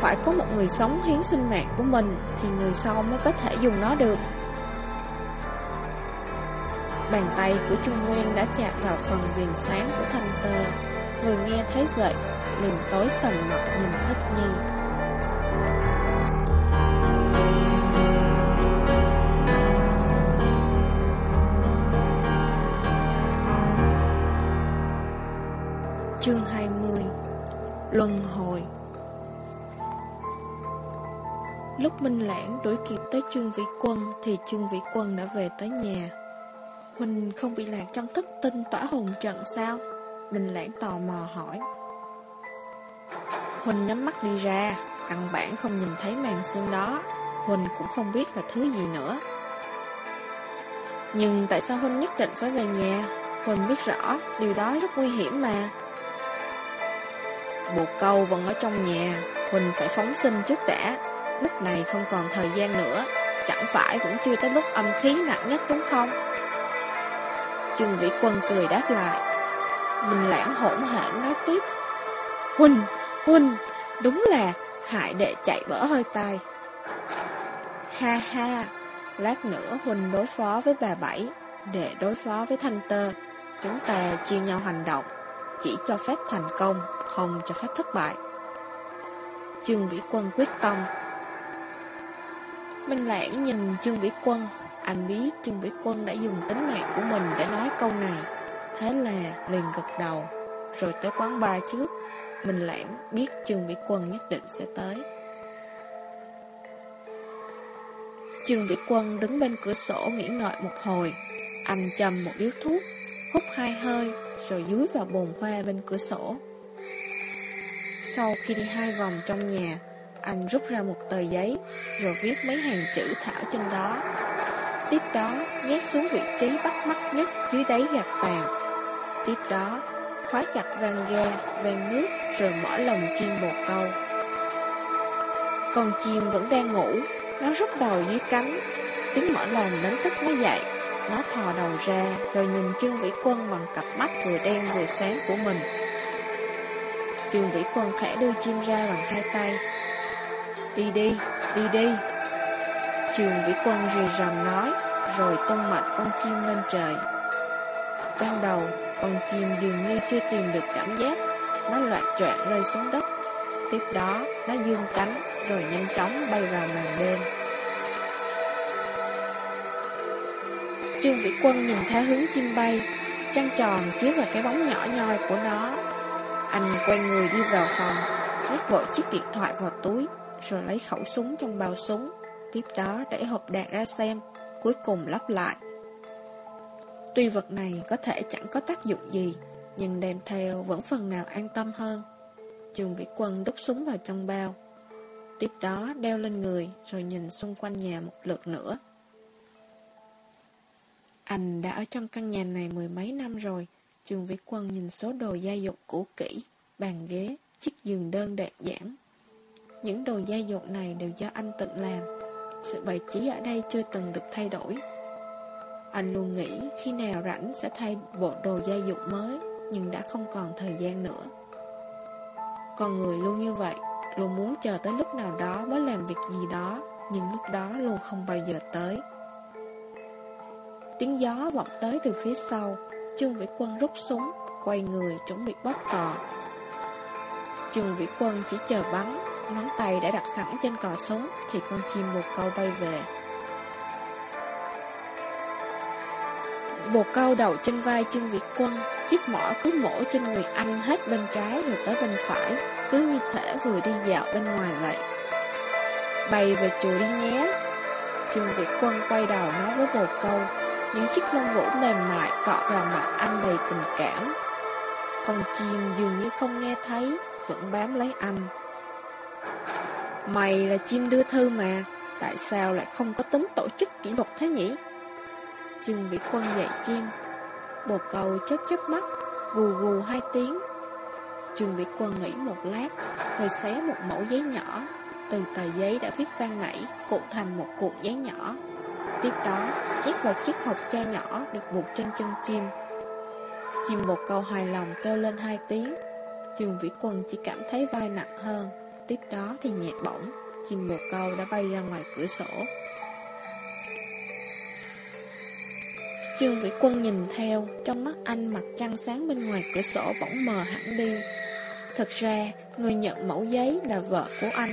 Phải có một người sống hiến sinh mạng của mình Thì người sau mới có thể dùng nó được. Bàn tay của Trung Nguyên đã chạm vào phần viền sáng của thanh tơ. Vừa nghe thấy vậy, Liền tối sầm mặt nhìn thất nhi. Chương 20 Luân hồi Lúc Minh Lãng đuổi kịp tới Trương Vĩ Quân Thì Trương Vĩ Quân đã về tới nhà Huynh không bị lạc trong thất tinh tỏa hồn trận sao Minh Lãng tò mò hỏi. Huỳnh nhắm mắt đi ra, căn bản không nhìn thấy màn xương đó. Huỳnh cũng không biết là thứ gì nữa. Nhưng tại sao Huỳnh nhất định phải về nhà? Huỳnh biết rõ, điều đó rất nguy hiểm mà. Bồ câu vẫn ở trong nhà, Huỳnh phải phóng sinh trước đã. Lúc này không còn thời gian nữa, chẳng phải vẫn chưa tới lúc âm khí nặng nhất đúng không? Trương Vĩ Quân cười đáp lại. Mình lãng hỗn hển nói tiếp. Huỳnh, Huỳnh, đúng là hại đệ chạy bỡ hơi tay, Ha ha, lát nữa Huỳnh đối phó với bà Bảy, để đối phó với Thanh Tơ. Chúng ta chia nhau hành động, chỉ cho phép thành công, không cho phép thất bại. Trương Vĩ Quân quyết tâm. Minh Lãng nhìn Trương Vĩ Quân, anh biết Trương Vĩ Quân đã dùng tính mạng của mình để nói câu này. Thế là liền gật đầu, rồi tới quán bar trước. Minh Lãng biết Trương Vĩ Quân nhất định sẽ tới. Trương Vĩ Quân đứng bên cửa sổ nghỉ ngợi một hồi. Anh châm một điếu thuốc, hút hai hơi, rồi dúi vào bồn hoa bên cửa sổ. Sau khi đi hai vòng trong nhà, anh rút ra một tờ giấy, rồi viết mấy hàng chữ thảo trên đó. Tiếp đó, nhét xuống vị trí bắt mắt nhất dưới đáy gạt tàn. Tiếp đó, khóa chặt van ga, van nước, rồi mở lồng chim một câu. Con chim vẫn đang ngủ, nó rút đầu dưới cánh, tiếng mở lồng đánh thức nó dậy. Nó thò đầu ra, rồi nhìn Trương Vĩ Quân bằng cặp mắt vừa đen vừa sáng của mình. Trường Vĩ Quân khẽ đưa chim ra bằng hai tay. Đi đi, đi đi. Trường Vĩ Quân rì rầm nói, rồi tung mạnh con chim lên trời. Ban đầu, con chim dường như chưa tìm được cảm giác, nó loạt choạng rơi xuống đất. Tiếp đó, nó dương cánh, rồi nhanh chóng bay vào màn đêm. Trương Vĩ Quân nhìn theo hướng chim bay, trăng tròn chiếu vào cái bóng nhỏ nhoi của nó. Anh quay người đi vào phòng, nhét vội chiếc điện thoại vào túi, rồi lấy khẩu súng trong bao súng. Tiếp đó để hộp đạn ra xem, cuối cùng lắp lại. Tuy vật này có thể chẳng có tác dụng gì, nhưng đem theo vẫn phần nào an tâm hơn. Trường Vĩ Quân đút súng vào trong bao. Tiếp đó đeo lên người rồi nhìn xung quanh nhà một lượt nữa. Anh đã ở trong căn nhà này mười mấy năm rồi. Trường Vĩ Quân nhìn số đồ gia dụng cũ kỹ, bàn ghế, chiếc giường đơn đẹp giản. Những đồ gia dụng này đều do anh tự làm. Sự bày trí ở đây chưa từng được thay đổi. Anh luôn nghĩ khi nào rảnh sẽ thay bộ đồ gia dụng mới, nhưng đã không còn thời gian nữa. Con người luôn như vậy, luôn muốn chờ tới lúc nào đó mới làm việc gì đó, nhưng lúc đó luôn không bao giờ tới. Tiếng gió vọng tới từ phía sau, Trương Vĩ Quân rút súng, quay người chuẩn bị bóp cò. Trương Vĩ Quân chỉ chờ bắn, ngón tay đã đặt sẵn trên cò súng thì con chim bồ câu bay về. Bồ câu đầu trên vai Trương Vĩ Quân, chiếc mỏ cứ mổ trên người anh hết bên trái rồi tới bên phải, cứ như thể vừa đi dạo bên ngoài vậy. Bay về chùa đi nhé. Trương Việt Quân quay đầu nói với bồ câu, những chiếc lông vũ mềm mại cọ vào mặt anh đầy tình cảm. Con chim dường như không nghe thấy, vẫn bám lấy anh. Mày là chim đưa thư mà, tại sao lại không có tính tổ chức kỷ luật thế nhỉ? Trương Việt Quân dạy chim, bồ câu chớp chớp mắt, gù gù hai tiếng. Trương Việt Quân nghĩ một lát, rồi xé một mẫu giấy nhỏ, từ tờ giấy đã viết ban nãy, cuộn thành một cuộn giấy nhỏ. Tiếp đó, nhét vào chiếc hộp cha nhỏ được buộc trên chân chim. Chim một câu hài lòng kêu lên hai tiếng. Trường Vĩ Quân chỉ cảm thấy vai nặng hơn. Tiếp đó thì nhẹ bỗng, chim một câu đã bay ra ngoài cửa sổ. Trương Vĩ Quân nhìn theo, trong mắt anh mặt trăng sáng bên ngoài cửa sổ bỗng mờ hẳn đi. Thật ra, người nhận mẫu giấy là vợ của anh.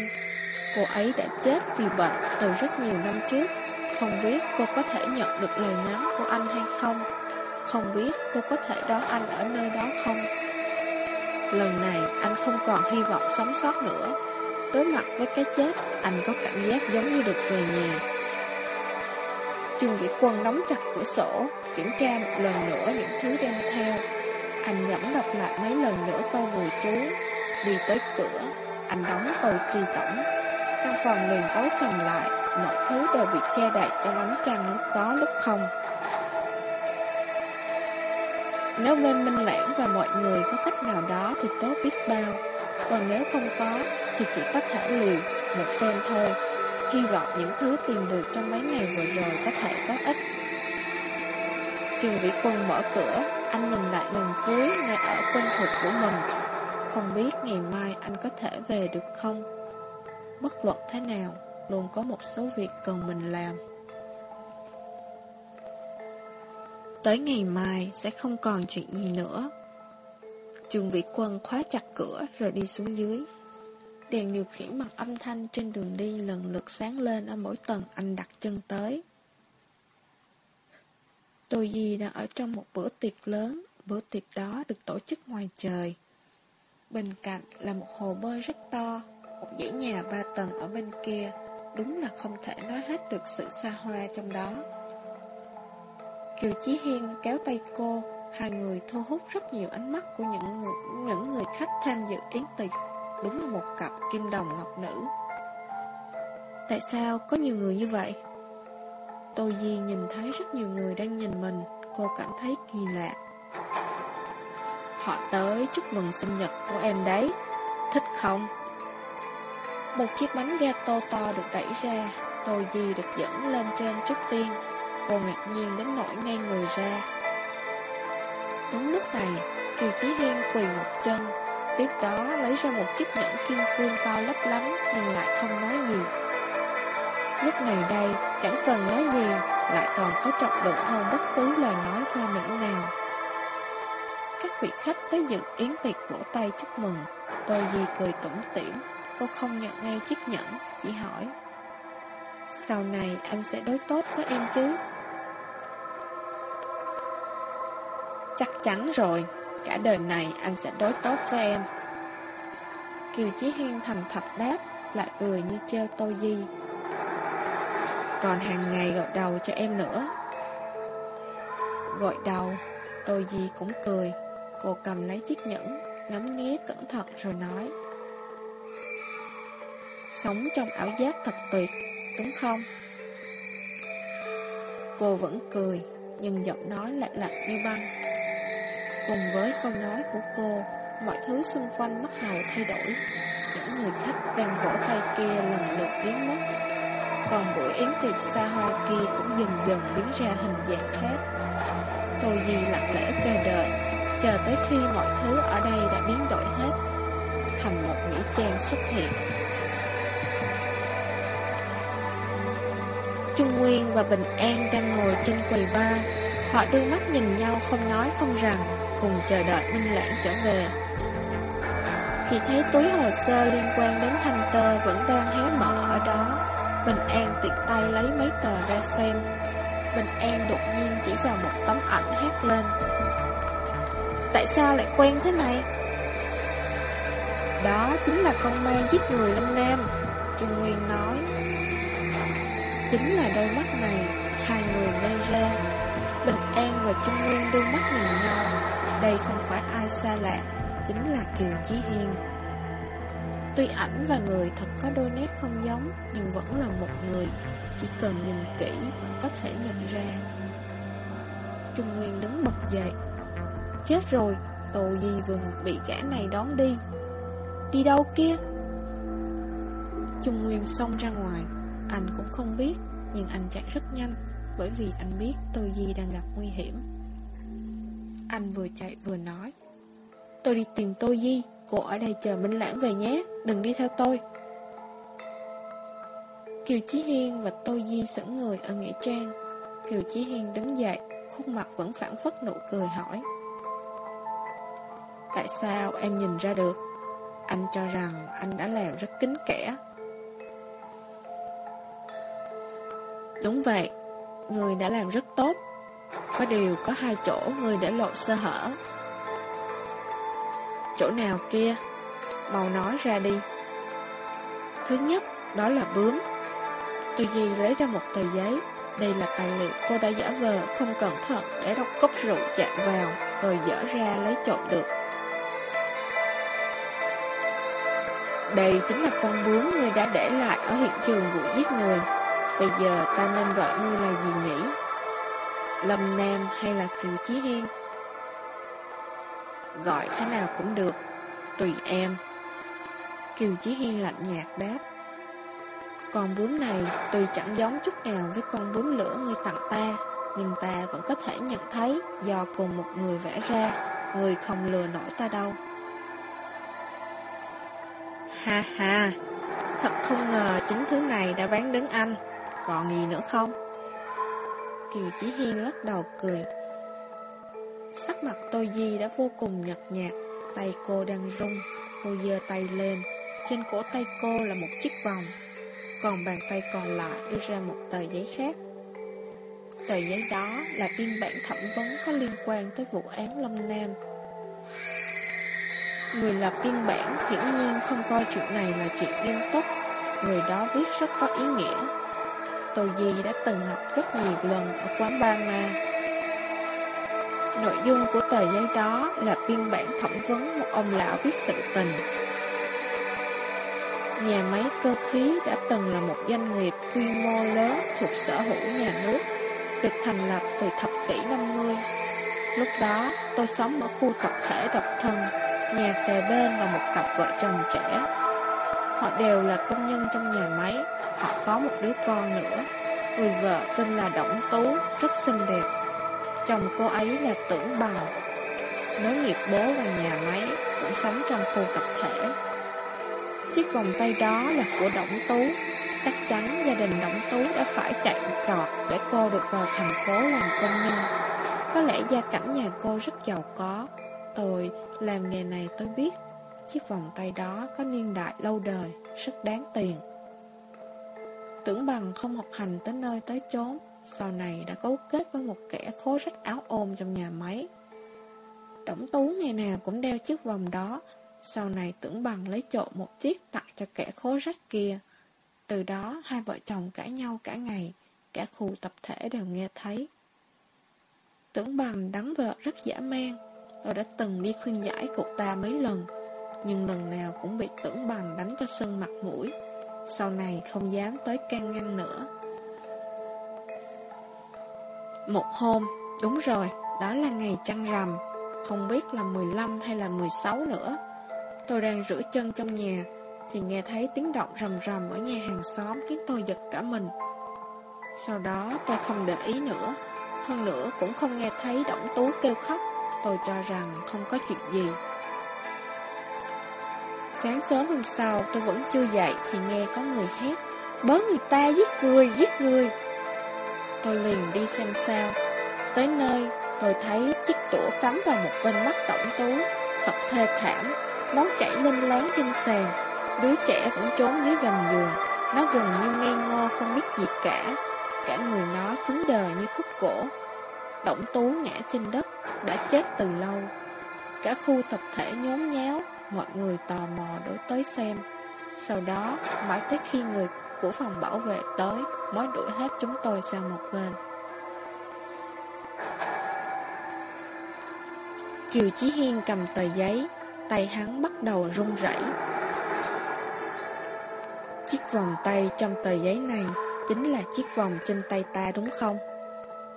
Cô ấy đã chết vì bệnh từ rất nhiều năm trước. Không biết cô có thể nhận được lời nhắn của anh hay không? Không biết cô có thể đón anh ở nơi đó không? Lần này, anh không còn hy vọng sống sót nữa. Đối mặt với cái chết, Anh có cảm giác giống như được về nhà. Trương Vĩ Quân đóng chặt cửa sổ, Kiểm tra một lần nữa những thứ đem theo. Anh nhẫn đọc lại mấy lần nữa câu bùi chú. Đi tới cửa, Anh đóng cầu trì tổng. Căn phòng liền tối sầm lại. Mọi thứ đều bị che đậy trong ánh trăng lúc có, lúc không. Nếu bên Minh Lãng và mọi người có cách nào đó thì tốt biết bao. Còn nếu không có, thì chỉ có thể liều một phen thôi. Hy vọng những thứ tìm được trong mấy ngày vừa rồi có thể có ích. Trường Vĩ Quân mở cửa, Anh nhìn lại lần cuối nơi ở quen thuộc của mình. Không biết ngày mai anh có thể về được không? Bất luận thế nào. Luôn có một số việc cần mình làm Tới ngày mai sẽ không còn chuyện gì nữa Trường Vĩ Quân khóa chặt cửa rồi đi xuống dưới Đèn điều khiển bằng âm thanh trên đường đi lần lượt sáng lên ở mỗi tầng anh đặt chân tới. Tôi Di đang ở trong một bữa tiệc lớn, bữa tiệc đó được tổ chức ngoài trời. Bên cạnh là một hồ bơi rất to, một dãy nhà ba tầng ở bên kia, đúng là không thể nói hết được sự xa hoa trong đó. Kiều Chí Hiên kéo tay cô, hai người thu hút rất nhiều ánh mắt của những người, những người khách tham dự yến tiệc đúng là một cặp kim đồng ngọc nữ. Tại sao có nhiều người như vậy? Tô Di nhìn thấy rất nhiều người đang nhìn mình, cô cảm thấy kỳ lạ. Họ tới chúc mừng sinh nhật của em đấy, thích không? Một chiếc bánh gato to được đẩy ra, Tô Di được dẫn lên trên trước tiên. Cô ngạc nhiên đến nỗi ngay người ra. Đúng lúc này, Kiều Chí Hiên quỳ một chân, Tiếp đó lấy ra một chiếc nhẫn kim cương to lấp lánh Nhưng lại không nói gì Lúc này đây chẳng cần nói gì Lại còn có trọng lượng hơn bất cứ lời nói hoa mỹ nào Các vị khách tới dự yến tiệc vỗ tay chúc mừng Tôi gì cười tủm tỉm Cô không nhận ngay chiếc nhẫn Chỉ hỏi. Sau này anh sẽ đối tốt với em chứ? Chắc chắn rồi, Cả đời này anh sẽ đối tốt với em. Kiều Chí Hiên thành thật đáp, Lại vừa như treo tô di. Còn hàng ngày gọi đầu cho em nữa. Gọi đầu Tô Di cũng cười. Cô cầm lấy chiếc nhẫn, Ngắm nghía cẩn thận rồi nói. Sống trong ảo giác thật tuyệt Đúng không? Cô vẫn cười Nhưng giọng nói lại lạnh như băng Cùng với câu nói của cô, mọi thứ xung quanh bắt đầu thay đổi. Những người khách đang vỗ tay kia lần lượt biến mất. Còn buổi yến tiệc xa hoa kia cũng dần dần biến ra hình dạng khác. Tôi gì lặng lẽ chờ đợi, chờ tới khi mọi thứ ở đây đã biến đổi hết. Thành một nghĩa trang xuất hiện. Trung Nguyên và Bình An đang ngồi trên quầy bar. Họ đưa mắt nhìn nhau không nói không rằng cùng chờ đợi Minh Lãng trở về. Chỉ thấy túi hồ sơ liên quan đến thanh tơ vẫn đang hé mở ở đó. Bình An tiện tay lấy mấy tờ ra xem. Bình An đột nhiên chỉ vào một tấm ảnh hét lên. Tại sao lại quen thế này? Đó chính là con ma giết người Lâm Nam, Trung Nguyên nói. Chính là đôi mắt này, hai người lên ra. Bình An và Trung Nguyên đưa mắt nhìn nhau. Đây không phải ai xa lạ Chính là Kiều Chí Hiên. Tuy ảnh và người thật có đôi nét không giống Nhưng vẫn là một người. Chỉ cần nhìn kỹ vẫn có thể nhận ra. Trung Nguyên đứng bật dậy. Chết rồi Tô Di vừa bị gã này đón đi. Đi đâu kia? Trung Nguyên xông ra ngoài. Anh cũng không biết, Nhưng anh chạy rất nhanh, Bởi vì anh biết Tô Di đang gặp nguy hiểm. Anh vừa chạy vừa nói, Tôi đi tìm Tô Di, Cô ở đây chờ Minh Lãng về nhé, Đừng đi theo tôi. Kiều Chí Hiên và Tô Di sững người ở Nghĩa Trang. Kiều Chí Hiên đứng dậy, Khuôn mặt vẫn phản phất nụ cười hỏi, Tại sao em nhìn ra được? Anh cho rằng anh đã làm rất kín kẽ Đúng vậy, Người đã làm rất tốt. Có điều có hai chỗ người để lộ sơ hở. Chỗ nào kia? Mau nói ra đi. Thứ nhất, đó là bướm. Tuy Di lấy ra một tờ giấy. Đây là tài liệu cô đã giả vờ, Không cẩn thận để đọc cốc rượu chạm vào, rồi dở ra lấy trộm được. Đây chính là con bướm người đã để lại ở hiện trường vụ giết người. Bây giờ ta nên gọi ngươi là gì nhỉ? Lâm Nam hay là Kiều Chí Hiên? Gọi thế nào cũng được, tùy em. Kiều Chí Hiên lạnh nhạt đáp. Con bướm này tuy chẳng giống chút nào với con bướm lửa ngươi tặng ta, nhưng ta vẫn có thể nhận thấy do cùng một người vẽ ra, người không lừa nổi ta đâu. Ha ha, thật không ngờ chính thứ này đã bán đứng anh, còn gì nữa không? Kiều Chí Hiên lắc đầu cười. Sắc mặt Tô Di đã vô cùng nhợt nhạt, tay cô đang rung, cô giơ tay lên, trên cổ tay cô là một chiếc vòng, còn bàn tay còn lại đưa ra một tờ giấy khác. Tờ giấy đó là biên bản thẩm vấn có liên quan tới vụ án Lâm Nam. Người lập biên bản hiển nhiên không coi chuyện này là chuyện nghiêm túc, người đó viết rất có ý nghĩa. Tô Di đã từng học rất nhiều lần ở quán ba ma. Nội dung của tờ giấy đó là biên bản thẩm vấn một ông lão viết sự tình. Nhà máy cơ khí đã từng là một doanh nghiệp quy mô lớn thuộc sở hữu nhà nước, được thành lập từ thập kỷ 50. Lúc đó, tôi sống ở khu tập thể độc thân, nhà kề bên là một cặp vợ chồng trẻ. Họ đều là công nhân trong nhà máy, họ có một đứa con nữa. Người vợ tên là Đổng Tú, rất xinh đẹp. Chồng cô ấy là Tưởng Bằng. Nối nghiệp bố và nhà máy, cũng sống trong khu tập thể. Chiếc vòng tay đó là của Đổng Tú Chắc chắn gia đình Đổng Tú đã phải chạy trọt Để cô được vào thành phố làm công nhân Có lẽ gia cảnh nhà cô rất giàu có Tôi làm nghề này tôi biết Chiếc vòng tay đó có niên đại lâu đời Rất đáng tiền Tưởng bằng không học hành tới nơi tới chốn Sau này đã cấu kết với một kẻ khố rách áo ôm trong nhà máy Đổng Tú ngày nào cũng đeo chiếc vòng đó sau này tưởng bằng lấy trộm một chiếc tặng cho kẻ khố rách kia. Từ đó hai vợ chồng cãi nhau cả ngày, cả khu tập thể đều nghe thấy. Tưởng bằng đánh vợ rất dã man, tôi đã từng đi khuyên giải cậu ta mấy lần, nhưng lần nào cũng bị tưởng bằng đánh cho sưng mặt mũi. Sau này không dám tới can ngăn nữa. Một hôm, đúng rồi, đó là ngày trăng rằm, không biết là 15 hay là 16 nữa. Tôi đang rửa chân trong nhà Thì nghe thấy tiếng động rầm rầm ở nhà hàng xóm khiến tôi giật cả mình Sau đó tôi không để ý nữa Hơn nữa cũng không nghe thấy Động Tú kêu khóc Tôi cho rằng không có chuyện gì Sáng sớm hôm sau tôi vẫn chưa dậy Thì nghe có người hét Bớ người ta giết người, giết người. Tôi liền đi xem sao. Tới nơi tôi thấy chiếc đũa cắm vào một bên mắt tổng Tú Thật thê thảm. Máu chảy linh láng trên sàn. Đứa trẻ vẫn trốn dưới gầm giường. Nó gần như ngây ngô không biết gì cả. Cả người nó cứng đờ như khúc cổ tổng tú ngã trên đất Đã chết từ lâu. Cả khu tập thể nhốn nháo. Mọi người tò mò đổ tới xem Sau đó, mãi tới khi người của phòng bảo vệ tới Mới đuổi hết chúng tôi sang một bên Kiều Chí Hiên cầm tờ giấy, tay hắn bắt đầu run rẩy. Chiếc vòng tay trong tờ giấy này chính là chiếc vòng trên tay ta, đúng không?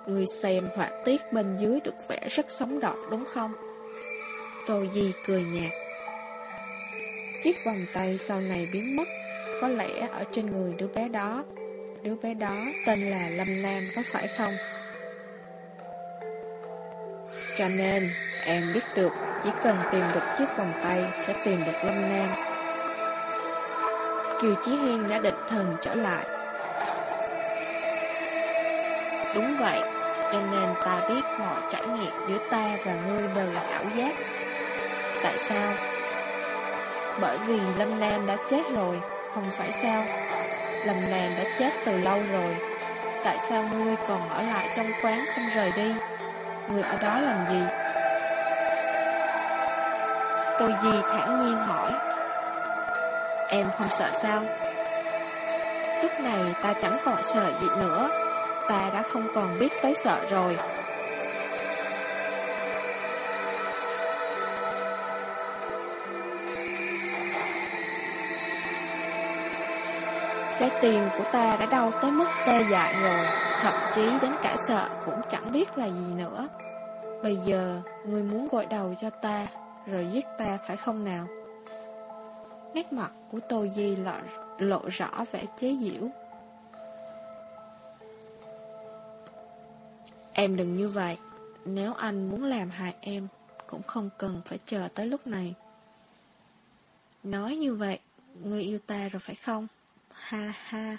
Người xem họa tiết bên dưới được vẽ rất sống động, đúng không? Tô Di cười nhạt. Chiếc vòng tay sau này biến mất, có lẽ ở trên người đứa bé đó. Đứa bé đó tên là Lâm Nam có phải không? Cho nên, em biết được chỉ cần tìm được chiếc vòng tay Sẽ tìm được Lâm Nam Kiều Chí Hiên đã định thần trở lại Đúng vậy Cho nên ta biết mọi trải nghiệm giữa ta và ngươi đều là ảo giác Tại sao? Bởi vì Lâm Nam đã chết rồi, Không phải sao? Lâm Nam đã chết từ lâu rồi. Tại sao ngươi còn ở lại trong quán không rời đi? Ngươi ở đó làm gì? Tô gì thản nhiên hỏi. Em không sợ sao? Lúc này ta chẳng còn sợ gì nữa. Ta đã không còn biết tới sợ rồi. Trái tim của ta đã đau tới mức tê dại rồi, thậm chí đến cả sợ cũng chẳng biết là gì nữa. Bây giờ, ngươi muốn gội đầu cho ta, rồi giết ta phải không nào? Nét mặt của Tô Di lộ, lộ rõ vẻ chế giễu. Em đừng như vậy, nếu anh muốn làm hại em, cũng không cần phải chờ tới lúc này. Nói như vậy, ngươi yêu ta rồi phải không? Ha ha,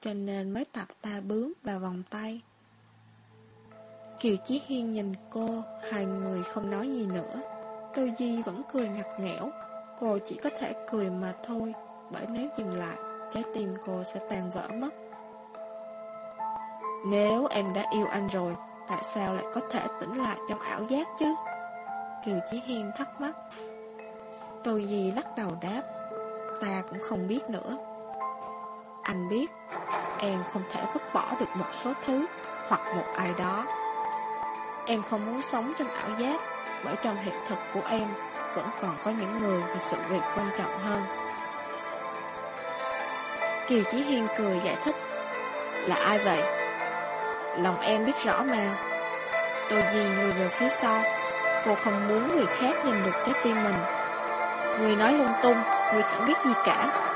cho nên mới tập ta bướm vào vòng tay. Kiều Chí Hiên nhìn cô, hai người không nói gì nữa. Tô Di vẫn cười ngặt nghẽo, cô chỉ có thể cười mà thôi, bởi nếu dừng lại, trái tim cô sẽ tan vỡ mất. Nếu em đã yêu anh rồi, tại sao lại có thể tỉnh lại trong ảo giác chứ? Kiều Chí Hiên thắc mắc. Tô Di lắc đầu đáp, ta cũng không biết nữa. Anh biết, em không thể vứt bỏ được một số thứ hoặc một ai đó. Em không muốn sống trong ảo giác, bởi trong hiện thực của em vẫn còn có những người và sự việc quan trọng hơn. Kiều Chí Hiên cười giải thích, là ai vậy? Lòng em biết rõ mà. Tôi gì người về phía sau, cô không muốn người khác nhìn được trái tim mình. Người nói lung tung, người chẳng biết gì cả.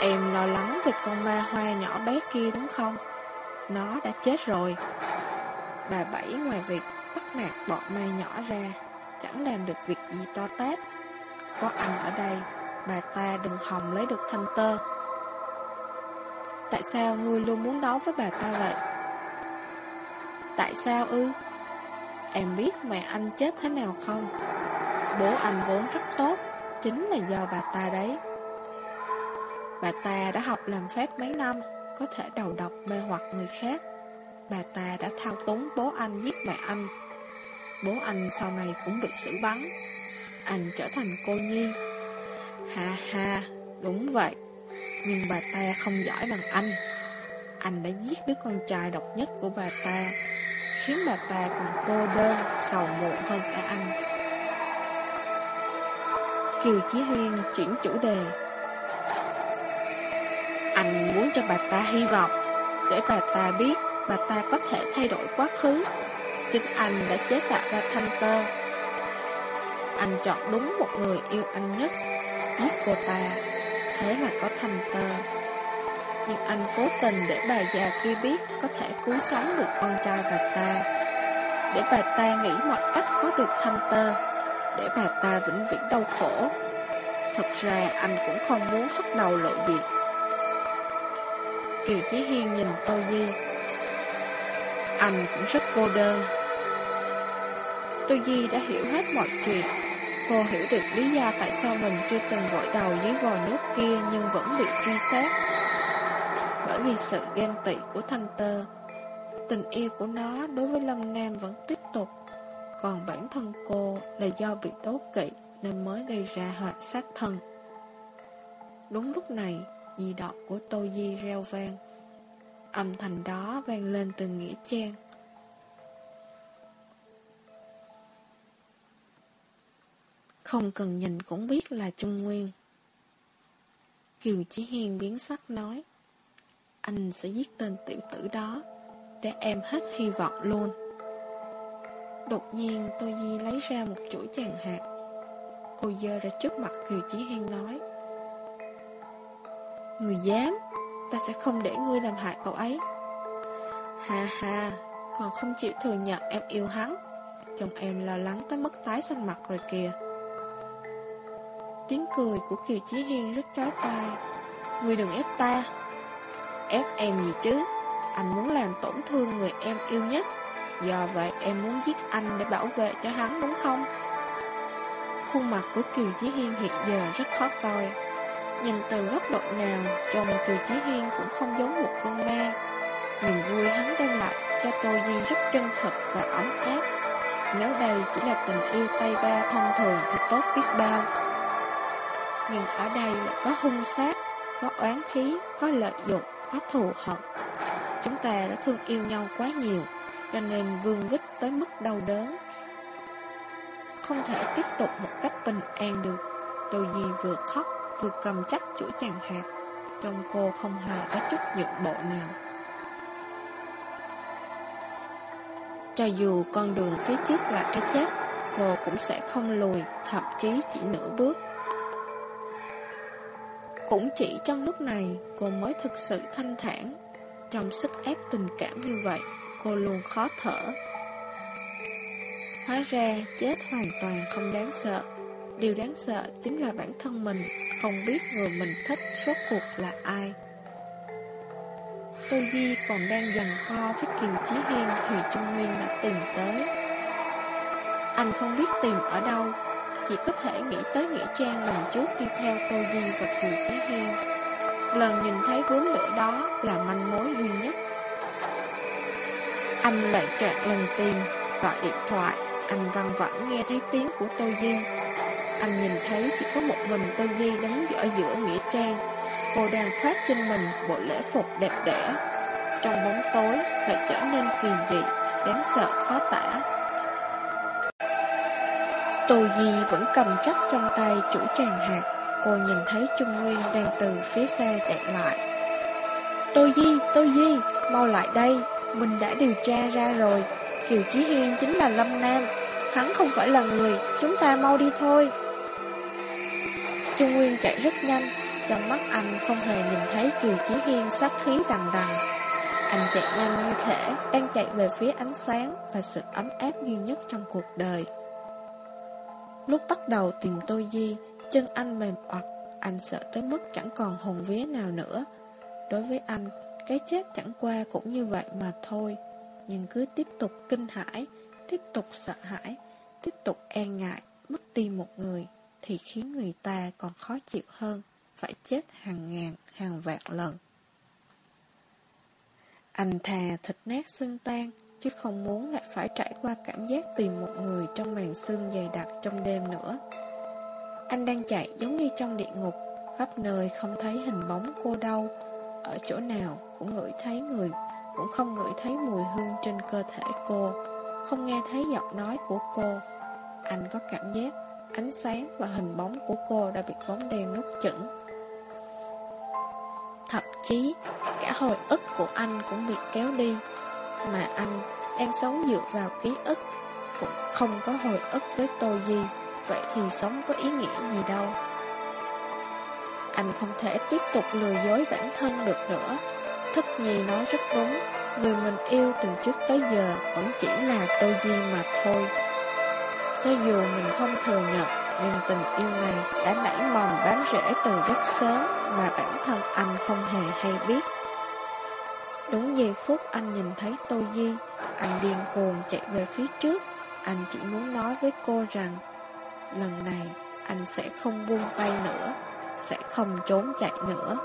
Em lo lắng về con ma hoa nhỏ bé kia đúng không? Nó đã chết rồi. Bà Bảy ngoài việc bắt nạt bọn ma nhỏ ra, chẳng làm được việc gì to tát. Có anh ở đây, bà ta đừng hòng lấy được thanh tơ. Tại sao ngươi luôn muốn đấu với bà ta vậy? Tại sao ư? Em biết mẹ anh chết thế nào không? Bố anh vốn rất tốt, chính là do bà ta đấy. Bà ta đã học làm phép mấy năm, có thể đầu độc mê hoặc người khác. Bà ta đã thao túng bố anh giết mẹ anh. Bố anh sau này cũng bị xử bắn. Anh trở thành cô nhi. Ha ha, đúng vậy. Nhưng bà ta không giỏi bằng anh. Anh đã giết đứa con trai độc nhất của bà ta, khiến bà ta còn cô đơn, sầu muộn hơn cả anh. Kiều Chí Huyên chuyển chủ đề anh muốn cho bà ta hy vọng Để bà ta biết bà ta có thể thay đổi quá khứ. Chính anh đã chế tạo ra thanh tơ. Anh chọn đúng một người yêu anh nhất. Giết cô ta, Thế là có thanh tơ. Nhưng anh cố tình để bà già kia biết Có thể cứu sống được con trai bà ta. Để bà ta nghĩ mọi cách có được thanh tơ, Để bà ta vĩnh viễn đau khổ. Thật ra anh cũng không muốn xuất đầu lộ biệt. Kiều Chí Hiên nhìn Tô Di Anh cũng rất cô đơn. Tô Di đã hiểu hết mọi chuyện. Cô hiểu được lý do tại sao mình chưa từng gội đầu dưới vòi nước kia nhưng vẫn bị truy xét. Bởi vì sự ghen tị của thanh tơ, Tình yêu của nó đối với Lâm Nam vẫn tiếp tục. Còn bản thân cô là do bị đố kỵ nên mới gây ra họa sát thân. Đúng lúc này di động của Tô Di reo vang. Âm thanh đó vang lên từ Nghĩa Trang. Không cần nhìn cũng biết là Trung Nguyên. Kiều Chí Hiên biến sắc nói, anh sẽ giết tên tiểu tử đó, để em hết hy vọng luôn. Đột nhiên Tô Di lấy ra một chuỗi chàng hạt. Cô dơ ra trước mặt Kiều Chí Hiên nói, Người dám, Ta sẽ không để ngươi làm hại cậu ấy. Ha ha, Còn không chịu thừa nhận em yêu hắn. Chồng em lo lắng tới mức tái xanh mặt rồi kìa. Tiếng cười của Kiều Chí Hiên rất trói tai. Ngươi đừng ép ta. Ép em gì chứ? Anh muốn làm tổn thương người em yêu nhất. Do vậy em muốn giết anh để bảo vệ cho hắn, đúng không? Khuôn mặt của Kiều Chí Hiên hiện giờ rất khó coi. Nhìn từ góc độ nào, chồng Kiều Chí Hiên cũng không giống một con ma. Niềm vui hắn đem lại cho tôi Duyên rất chân thật và ấm áp. Nếu đây chỉ là tình yêu tay ba thông thường thì tốt biết bao. Nhưng ở đây lại có hung sát, có oán khí, có lợi dụng, có thù hận. Chúng ta đã thương yêu nhau quá nhiều, cho nên vương vít tới mức đau đớn. Không thể tiếp tục một cách bình an được. Tôi Di vừa khóc vừa cầm chắc chuỗi chàng hạt. trong cô không hề có chút nhượng bộ nào. Cho dù con đường phía trước là cái chết, cô cũng sẽ không lùi, thậm chí chỉ nửa bước. Cũng chỉ trong lúc này, cô mới thực sự thanh thản. Trong sức ép tình cảm như vậy, cô luôn khó thở. Hóa ra, chết hoàn toàn không đáng sợ. Điều đáng sợ chính là bản thân mình không biết người mình thích rốt cuộc là ai. Tô Di còn đang dần co với Kiều Chí Hiên thì Trung Nguyên đã tìm tới. Anh không biết tìm ở đâu, chỉ có thể nghĩ tới Nghĩa Trang lần trước đi theo Tô Di và Kiều Chí Hiên. Lần nhìn thấy bướm lửa đó là manh mối duy nhất. Anh lại trạng lần tìm, gọi điện thoại, anh văn vẫn nghe thấy tiếng của Tô Di. Anh nhìn thấy chỉ có một mình Tô Di đứng ở giữa Nghĩa Trang. Cô đang khoác trên mình bộ lễ phục đẹp đẽ. Trong bóng tối lại trở nên kỳ dị, đáng sợ phá tả. Tô Di vẫn cầm chắc trong tay chủ tràng hạt. Cô nhìn thấy Trung Nguyên đang từ phía xa chạy lại. Tô Di, Tô Di, mau lại đây, mình đã điều tra ra rồi. Kiều Chí Hiên chính là Lâm Nam, hắn không phải là người, chúng ta mau đi thôi. Trung Nguyên chạy rất nhanh, trong mắt anh không hề nhìn thấy Kiều Chí Hiên sát khí đằng đằng. Anh chạy nhanh như thể đang chạy về phía ánh sáng và sự ấm áp duy nhất trong cuộc đời. Lúc bắt đầu tìm tôi Di, chân anh mềm oặt, anh sợ tới mức chẳng còn hồn vía nào nữa. Đối với anh, cái chết chẳng qua cũng như vậy mà thôi. Nhưng cứ tiếp tục kinh hãi, tiếp tục sợ hãi, tiếp tục e ngại, mất đi một người thì khiến người ta còn khó chịu hơn, phải chết hàng ngàn, hàng vạn lần. Anh thà thịt nát xương tan, chứ không muốn lại phải trải qua cảm giác tìm một người trong màn xương dày đặc trong đêm nữa. Anh đang chạy giống như trong địa ngục, khắp nơi không thấy hình bóng cô đâu, ở chỗ nào cũng ngửi thấy người, cũng không ngửi thấy mùi hương trên cơ thể cô, không nghe thấy giọng nói của cô. Anh có cảm giác ánh sáng và hình bóng của cô đã bị bóng đèn nút chững. Thậm chí, cả hồi ức của anh cũng bị kéo đi, mà anh đang sống dựa vào ký ức, cũng không có hồi ức với tôi gì, vậy thì sống có ý nghĩa gì đâu. Anh không thể tiếp tục lừa dối bản thân được nữa. Thức Nhi nói rất đúng, người mình yêu từ trước tới giờ vẫn chỉ là tôi gì mà thôi. Cho dù mình không thừa nhận, nhưng tình yêu này đã nảy mầm bám rễ từ rất sớm mà bản thân anh không hề hay biết. Đúng giây phút anh nhìn thấy Tô Di, anh điên cuồng chạy về phía trước. Anh chỉ muốn nói với cô rằng, lần này anh sẽ không buông tay nữa, sẽ không trốn chạy nữa.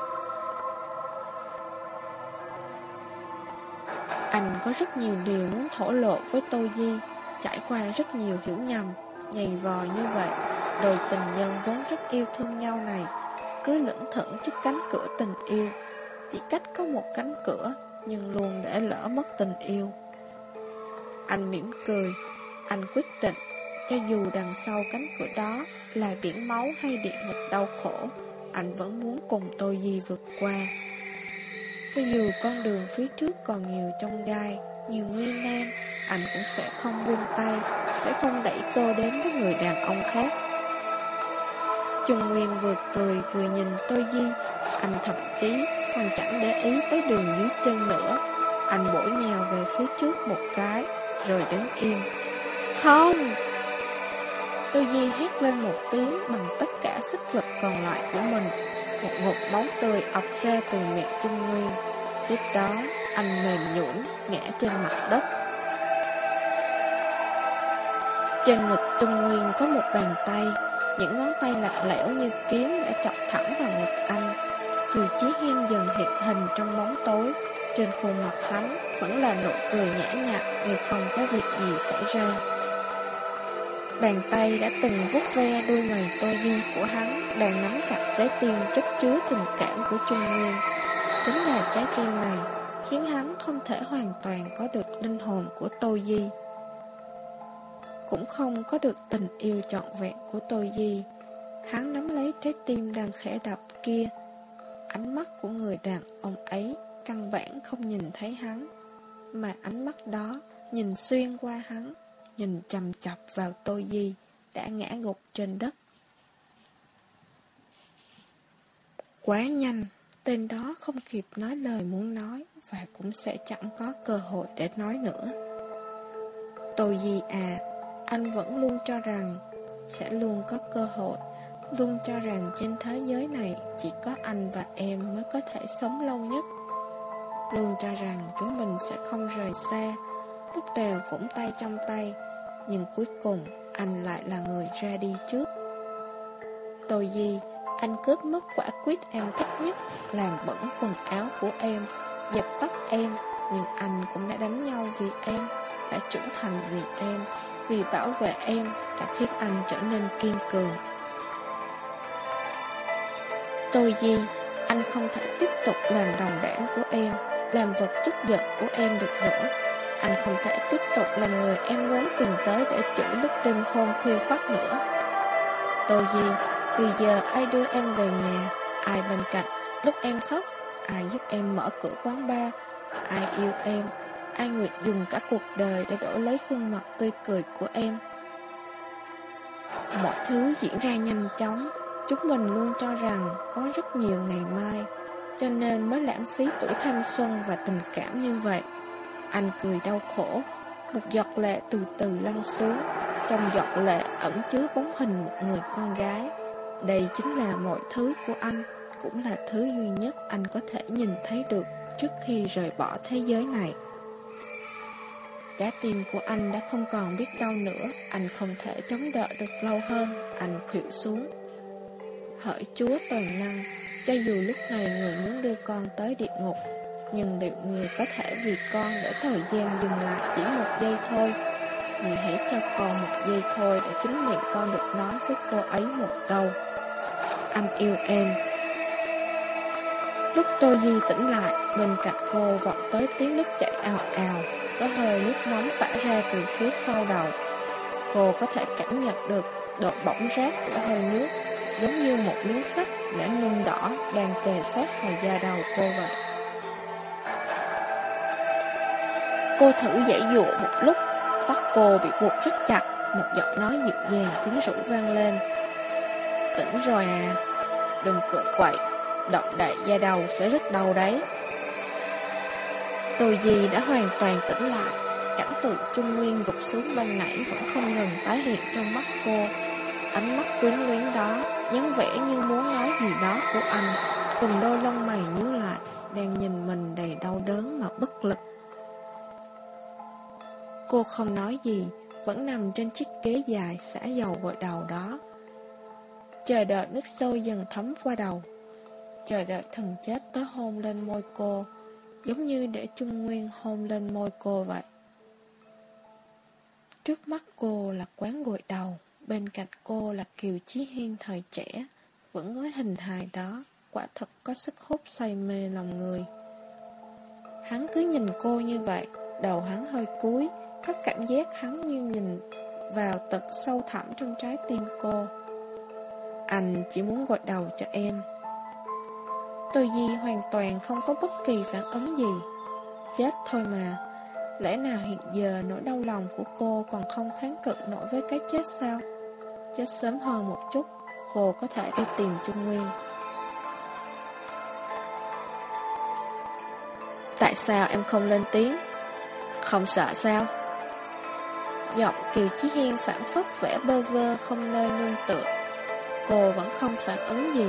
Anh có rất nhiều điều muốn thổ lộ với Tô Di, trải qua rất nhiều hiểu nhầm, nhầy vò như vậy. Đôi tình nhân vốn rất yêu thương nhau này, cứ lững thững trước cánh cửa tình yêu. Chỉ cách có một cánh cửa, nhưng luôn để lỡ mất tình yêu. Anh mỉm cười, anh quyết định, cho dù đằng sau cánh cửa đó là biển máu hay địa ngục đau khổ, anh vẫn muốn cùng tôi gì vượt qua. Cho dù con đường phía trước còn nhiều trong gai, nhiều nguyên nan, anh cũng sẽ không buông tay, sẽ không đẩy cô đến với người đàn ông khác. Trung Nguyên vừa cười vừa nhìn tôi Di, anh thậm chí còn chẳng để ý tới đường dưới chân nữa. Anh bổ nhào về phía trước một cái, rồi đứng im. Không! Tôi Di hét lên một tiếng bằng tất cả sức lực còn lại của mình. Một ngụm máu tươi ọc ra từ miệng Trung Nguyên. Tiếp đó, anh mềm nhũn ngã trên mặt đất. Trên ngực Trung Nguyên có một bàn tay, những ngón tay lạnh lẽo như kiếm đã chọc thẳng vào ngực anh. Kiều Chí Hiên dần hiện hình trong bóng tối, trên khuôn mặt hắn vẫn là nụ cười nhã nhặn như không có việc gì xảy ra. Bàn tay đã từng vuốt ve đôi mày tôi di của hắn đang nắm chặt trái tim chất chứa tình cảm của Trung Nguyên. Chính là trái tim này khiến hắn không thể hoàn toàn có được linh hồn của Tô Di. Cũng không có được tình yêu trọn vẹn của tôi gì. Hắn nắm lấy trái tim đang khẽ đập kia. Ánh mắt của người đàn ông ấy căn bản không nhìn thấy hắn, mà ánh mắt đó nhìn xuyên qua hắn, nhìn chầm chọc vào tôi gì đã ngã gục trên đất. Quá nhanh, tên đó không kịp nói lời muốn nói và cũng sẽ chẳng có cơ hội để nói nữa. Tôi gì à, anh vẫn luôn cho rằng sẽ luôn có cơ hội, luôn cho rằng trên thế giới này chỉ có anh và em mới có thể sống lâu nhất. Luôn cho rằng chúng mình sẽ không rời xa, lúc nào cũng tay trong tay, nhưng cuối cùng anh lại là người ra đi trước. Tôi gì? anh cướp mất quả quyết em thích nhất, làm bẩn quần áo của em, giật tóc em, nhưng anh cũng đã đánh nhau vì em, đã trưởng thành vì em, vì bảo vệ em đã khiến anh trở nên kiên cường. Tôi gì anh không thể tiếp tục làm đồng đảng của em, làm vật tức giận của em được nữa. Anh không thể tiếp tục là người em muốn tìm tới để chửi lúc đêm hôm khuya khoắt nữa. Tôi gì từ giờ ai đưa em về nhà, ai bên cạnh, lúc em khóc, ai giúp em mở cửa quán bar, ai yêu em, ai nguyện dùng cả cuộc đời để đổi lấy khuôn mặt tươi cười của em. Mọi thứ diễn ra nhanh chóng, chúng mình luôn cho rằng có rất nhiều ngày mai, cho nên mới lãng phí tuổi thanh xuân và tình cảm như vậy. Anh cười đau khổ, một giọt lệ từ từ lăn xuống, trong giọt lệ ẩn chứa bóng hình một người con gái. Đây chính là mọi thứ của anh, cũng là thứ duy nhất anh có thể nhìn thấy được trước khi rời bỏ thế giới này. Trái tim của anh đã không còn biết đau nữa, anh không thể chống đỡ được lâu hơn, anh khuỵu xuống. Hỡi Chúa toàn năng, cho dù lúc này người muốn đưa con tới địa ngục, nhưng liệu người có thể vì con để thời gian dừng lại chỉ một giây thôi? Người hãy cho con một giây thôi để chính miệng con được nói với cô ấy một câu. Anh yêu em. Lúc Tô Di tỉnh lại, bên cạnh cô vọng tới tiếng nước chảy ào ào. Có hơi nước nóng phả ra từ phía sau đầu Cô có thể cảm nhận được độ bỏng rát của hơi nước Giống như một miếng sắt đã nung đỏ đang kề sát vào da đầu cô vậy Cô thử dãy dụa một lúc, tóc cô bị buộc rất chặt, một giọng nói dịu dàng quyến rũ vang lên. Tỉnh rồi à, đừng cựa quậy, động đại da đầu sẽ rất đau đấy. Từ gì đã hoàn toàn tỉnh lại, cảnh tượng Trung Nguyên gục xuống ban nãy vẫn không ngừng tái hiện trong mắt cô. Ánh mắt quyến luyến đó, dáng vẻ như muốn nói gì đó của anh, cùng đôi lông mày nhíu lại, đang nhìn mình đầy đau đớn mà bất lực. Cô không nói gì, vẫn nằm trên chiếc ghế dài xả dầu gội đầu đó. Chờ đợi nước sôi dần thấm qua đầu. Chờ đợi thần chết tới hôn lên môi cô, giống như để Trung Nguyên hôn lên môi cô vậy. Trước mắt cô là quán gội đầu, bên cạnh cô là Kiều Chí Hiên thời trẻ, vẫn với hình hài đó, quả thật có sức hút say mê lòng người. Hắn cứ nhìn cô như vậy, đầu hắn hơi cúi, có cảm giác hắn như nhìn vào tận sâu thẳm trong trái tim cô. Anh chỉ muốn gội đầu cho em. Tôi Di hoàn toàn không có bất kỳ phản ứng gì. Chết thôi mà. Lẽ nào hiện giờ nỗi đau lòng của cô còn không kháng cự nổi với cái chết sao? Chết sớm hơn một chút, cô có thể đi tìm Trung Nguyên. Tại sao em không lên tiếng? Không sợ sao? Giọng Kiều Chí Hiên phản phất vẻ bơ vơ không nơi nương tựa Cô vẫn không phản ứng gì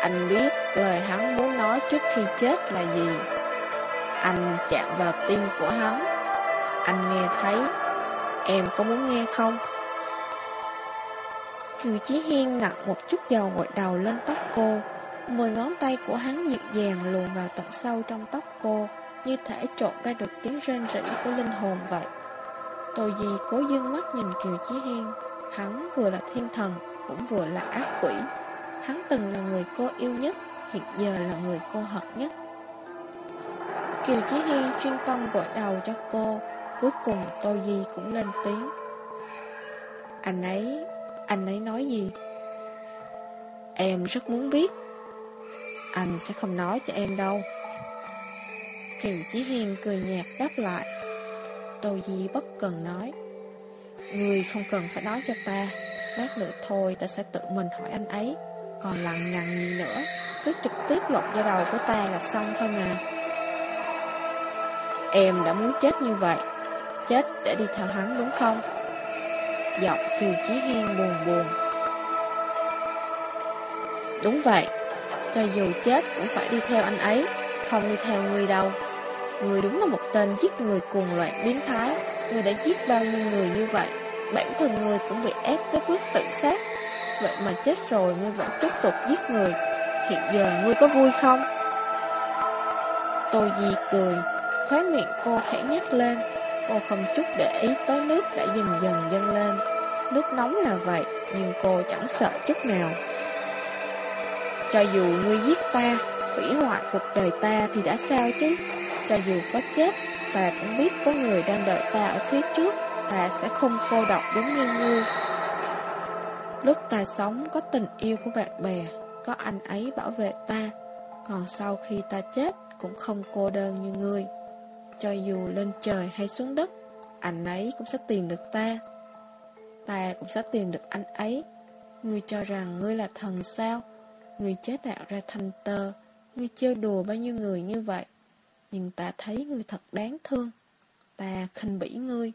Anh biết lời hắn muốn nói trước khi chết là gì Anh chạm vào tim của hắn Anh nghe thấy Em có muốn nghe không? Kiều Chí Hiên nặng một chút dầu gội đầu lên tóc cô Mười ngón tay của hắn dịu dàng luồn vào tận sâu trong tóc cô như thể trộn ra được tiếng rên rỉ của linh hồn vậy. Tôi gì cố dương mắt nhìn Kiều Chí Hiên, hắn vừa là thiên thần, cũng vừa là ác quỷ. Hắn từng là người cô yêu nhất, hiện giờ là người cô hận nhất. Kiều Chí Hiên chuyên tâm gội đầu cho cô, cuối cùng Tô Di cũng lên tiếng. Anh ấy, anh ấy nói gì? Em rất muốn biết. Anh sẽ không nói cho em đâu. Kiều Chí Hiên cười nhạt đáp lại. Tô Di bất cần nói. Người không cần phải nói cho ta. Lát nữa thôi ta sẽ tự mình hỏi anh ấy. Còn lằng nhằng gì nữa, cứ trực tiếp lột da đầu của ta là xong thôi mà. Em đã muốn chết như vậy, chết để đi theo hắn đúng không? Giọng Kiều Chí Hiên buồn buồn. Đúng vậy, cho dù chết cũng phải đi theo anh ấy, không đi theo người đâu. Người đúng là một tên giết người cuồng loạn biến thái, người đã giết bao nhiêu người như vậy, bản thân người cũng bị ép tới bước tự sát. Vậy mà chết rồi, ngươi vẫn tiếp tục giết người. Hiện giờ ngươi có vui không? tôi gì cười, Khóe miệng cô khẽ nhếch lên. Cô không chút để ý tới nước đã dần dần dâng lên. Nước nóng là vậy, Nhưng cô chẳng sợ chút nào. Cho dù ngươi giết ta, Hủy hoại cuộc đời ta thì đã sao chứ? Cho dù có chết, Ta cũng biết có người đang đợi ta ở phía trước. Ta sẽ không cô độc giống như ngươi. Lúc ta sống có tình yêu của bạn bè, có anh ấy bảo vệ ta, còn sau khi ta chết cũng không cô đơn như ngươi. Cho dù lên trời hay xuống đất, anh ấy cũng sẽ tìm được ta. Ta cũng sẽ tìm được anh ấy. Ngươi cho rằng ngươi là thần sao? Ngươi chế tạo ra thanh tơ, ngươi trêu đùa bao nhiêu người như vậy. Nhưng ta thấy ngươi thật đáng thương. Ta khinh bỉ ngươi.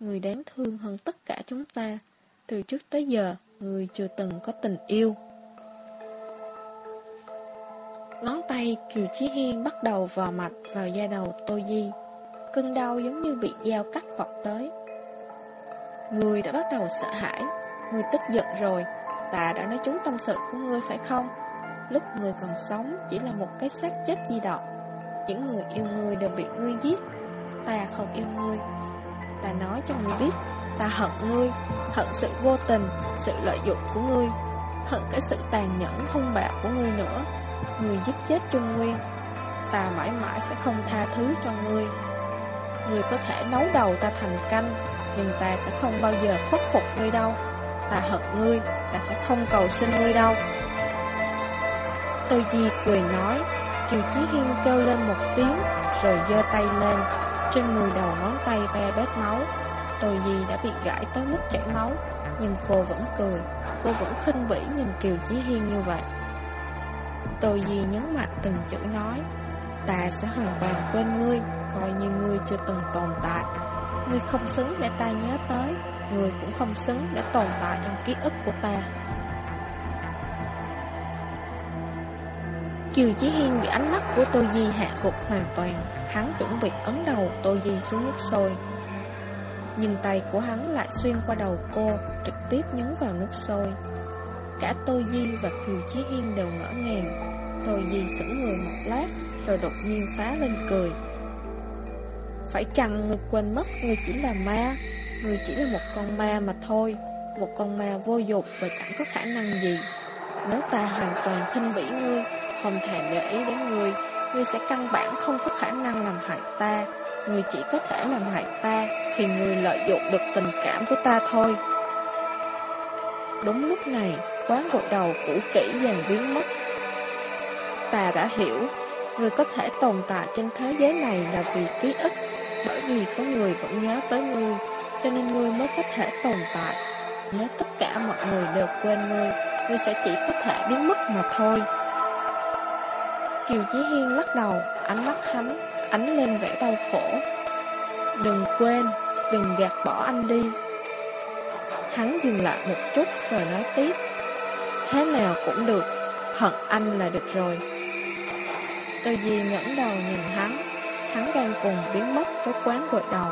Ngươi đáng thương hơn tất cả chúng ta. Từ trước tới giờ, Người chưa từng có tình yêu. Ngón tay Kiều Chí Hiên bắt đầu vào mạch vào da đầu Tô Di. Cơn đau giống như bị dao cắt vọc tới. Người đã bắt đầu sợ hãi. Người tức giận rồi. Ta đã nói chúng tâm sự của ngươi phải không? Lúc người còn sống Chỉ là một cái xác chết di động Những người yêu ngươi đều bị ngươi giết. Ta không yêu ngươi. Ta nói cho ngươi biết. Ta hận ngươi, hận sự vô tình, sự lợi dụng của ngươi, hận cái sự tàn nhẫn hung bạo của ngươi nữa. Ngươi giết chết Trung Nguyên, ta mãi mãi sẽ không tha thứ cho ngươi. Ngươi có thể nấu đầu ta thành canh, nhưng ta sẽ không bao giờ khuất phục ngươi đâu. Ta hận ngươi, ta sẽ không cầu xin ngươi đâu. Tôi Di cười nói, Kiều Chí Hiên kêu lên một tiếng, rồi giơ tay lên, trên mười đầu ngón tay be bết máu. Tô Di đã bị gãi tới mức chảy máu, Nhưng cô vẫn cười. Cô vẫn khinh bỉ nhìn Kiều Chí Hiên như vậy. Tô Di nhấn mạnh từng chữ nói, Ta sẽ hoàn toàn quên ngươi, Coi như ngươi chưa từng tồn tại. Ngươi không xứng để ta nhớ tới, Ngươi cũng không xứng để tồn tại trong ký ức của ta. Kiều Chí Hiên bị ánh mắt của Tô Di hạ gục hoàn toàn. Hắn chuẩn bị ấn đầu Tô Di xuống nước sôi nhưng tay của hắn lại xuyên qua đầu cô, Trực tiếp nhấn vào nước sôi. Cả Tô Di và Kiều Chí Hiên đều ngỡ ngàng. Tô Di sững người một lát, Rồi đột nhiên phá lên cười. Phải chăng người quên mất Người chỉ là ma? Người chỉ là một con ma mà thôi. Một con ma vô dụng và chẳng có khả năng gì. Nếu ta hoàn toàn khinh bỉ ngươi, Không thèm để ý đến ngươi Ngươi sẽ căn bản không có khả năng làm hại ta. Ngươi chỉ có thể làm hại ta Khi ngươi lợi dụng được tình cảm của ta thôi. Đúng lúc này, Quán gội đầu cũ kỹ dần biến mất. Ta đã hiểu Ngươi có thể tồn tại trên thế giới này là vì ký ức, Bởi vì có người vẫn nhớ tới ngươi, Cho nên ngươi mới có thể tồn tại. Nếu tất cả mọi người đều quên ngươi Ngươi sẽ chỉ có thể biến mất mà thôi. Kiều Chí Hiên lắc đầu, Ánh mắt hắn ánh lên vẻ đau khổ. Đừng quên, Đừng gạt bỏ anh đi. Hắn dừng lại một chút rồi nói tiếp. Thế nào cũng được, Hận anh là được rồi. Tôi Di ngẩng đầu nhìn hắn Hắn đang cùng biến mất với quán gội đầu.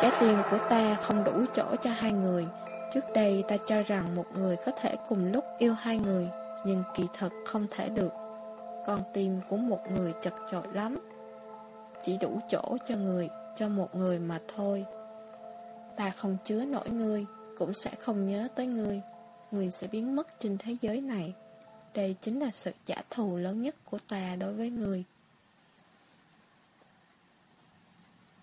Trái tim của ta không đủ chỗ cho hai người. Trước đây ta cho rằng một người có thể cùng lúc yêu hai người, Nhưng kỳ thật không thể được con tim của một người chật chội lắm. Chỉ đủ chỗ cho người, Cho một người mà thôi. Ta không chứa nổi ngươi, Cũng sẽ không nhớ tới ngươi. Ngươi sẽ biến mất trên thế giới này. Đây chính là sự trả thù lớn nhất của ta đối với ngươi.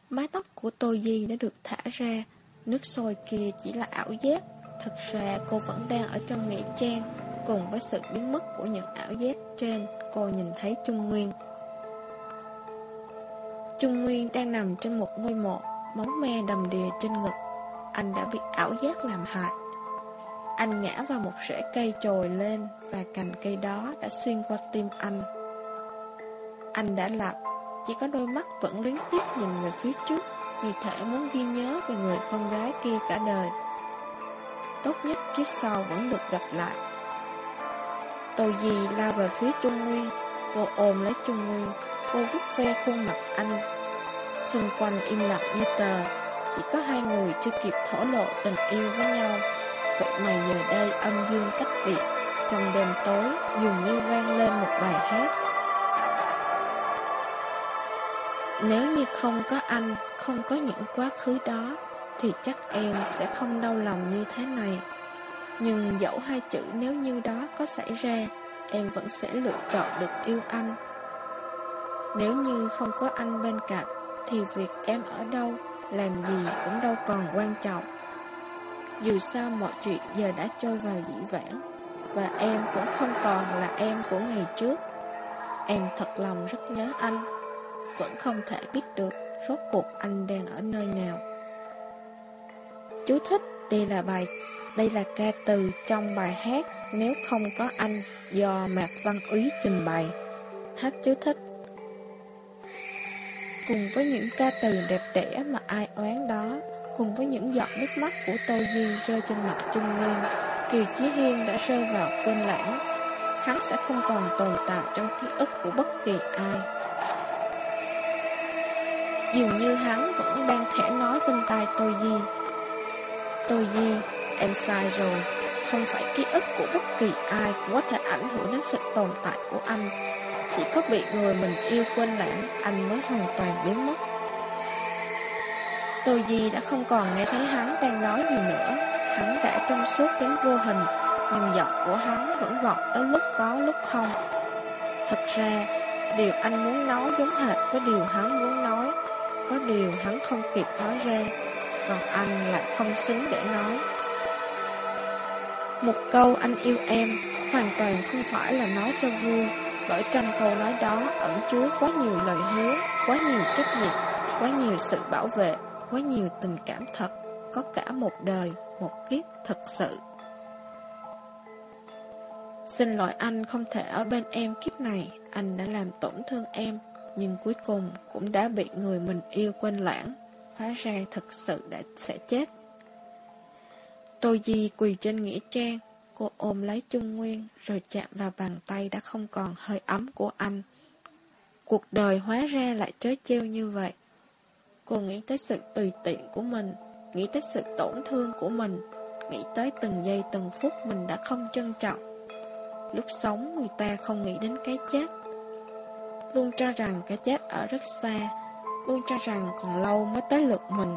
Mái tóc của Tô Di đã được thả ra. Nước sôi kia chỉ là ảo giác. Thật ra cô vẫn đang ở trong nghĩa trang. Cùng với sự biến mất của những ảo giác trên, Cô nhìn thấy Trung Nguyên. Trung Nguyên đang nằm trên một ngôi mộ móng me đầm đìa trên ngực. Anh đã bị ảo giác làm hại. Anh ngã vào một rễ cây trồi lên Và cành cây đó đã xuyên qua tim anh. Anh đã lặp Chỉ có đôi mắt vẫn luyến tiếc nhìn về phía trước, Như thể muốn ghi nhớ về người con gái kia cả đời. Tốt nhất kiếp sau vẫn được gặp lại. Tô Di lao về phía Trung Nguyên. Cô ôm lấy Trung Nguyên. Cô vứt ve khuôn mặt anh. Xung quanh im lặng như tờ. Chỉ có hai người chưa kịp thổ lộ tình yêu với nhau. Vậy mà giờ đây âm dương cách biệt. Trong đêm tối, dường như vang lên một bài hát. Nếu như không có anh, Không có những quá khứ đó, Thì chắc em sẽ không đau lòng như thế này. Nhưng dẫu hai chữ nếu như đó có xảy ra, Em vẫn sẽ lựa chọn được yêu anh. Nếu như không có anh bên cạnh, Thì việc em ở đâu, Làm gì cũng đâu còn quan trọng. Dù sao mọi chuyện giờ đã trôi vào dĩ vãng, Và em cũng không còn là em của ngày trước. Em thật lòng rất nhớ anh, Vẫn không thể biết được Rốt cuộc anh đang ở nơi nào. Chú thích, Đây là bài đây là ca từ trong bài hát Nếu không có anh Do Mạc Văn Úy trình bày. Hát chú thích. Cùng với những ca từ đẹp đẽ mà ai oán đó Cùng với những giọt nước mắt của Tô Di rơi trên mặt Trung Nguyên Kiều Chí Hiên đã rơi vào quên lãng. Hắn sẽ không còn tồn tại trong ký ức của bất kỳ ai. Dường như hắn vẫn đang khẽ nói bên tai Tô Di. Tô Di, em sai rồi. Không phải ký ức của bất kỳ ai cũng có thể ảnh hưởng đến sự tồn tại của anh. Chỉ có bị người mình yêu quên lãng, Anh mới hoàn toàn biến mất. Tôi gì đã không còn nghe thấy hắn đang nói gì nữa. Hắn đã trong suốt đến vô hình, Nhưng giọng của hắn vẫn vọng tới lúc có, lúc không. Thật ra, Điều anh muốn nói giống hệt với điều hắn muốn nói. Có điều hắn không kịp nói ra, Còn anh lại không xứng để nói. Một câu anh yêu em Hoàn toàn không phải là nói cho vui bởi trong câu nói đó ẩn chứa quá nhiều lời hứa, quá nhiều trách nhiệm, quá nhiều sự bảo vệ, quá nhiều tình cảm thật, có cả một đời, một kiếp thật sự. Xin lỗi anh không thể ở bên em kiếp này, anh đã làm tổn thương em, nhưng cuối cùng cũng đã bị người mình yêu quên lãng, hóa ra thật sự đã sẽ chết. Tô Di quỳ trên nghĩa trang, Cô ôm lấy Trung Nguyên rồi chạm vào bàn tay đã không còn hơi ấm của anh. Cuộc đời hóa ra lại trớ trêu như vậy. Cô nghĩ tới sự tùy tiện của mình, nghĩ tới sự tổn thương của mình, nghĩ tới từng giây từng phút mình đã không trân trọng. Lúc sống người ta không nghĩ đến cái chết. Luôn cho rằng cái chết ở rất xa, luôn cho rằng còn lâu mới tới lượt mình.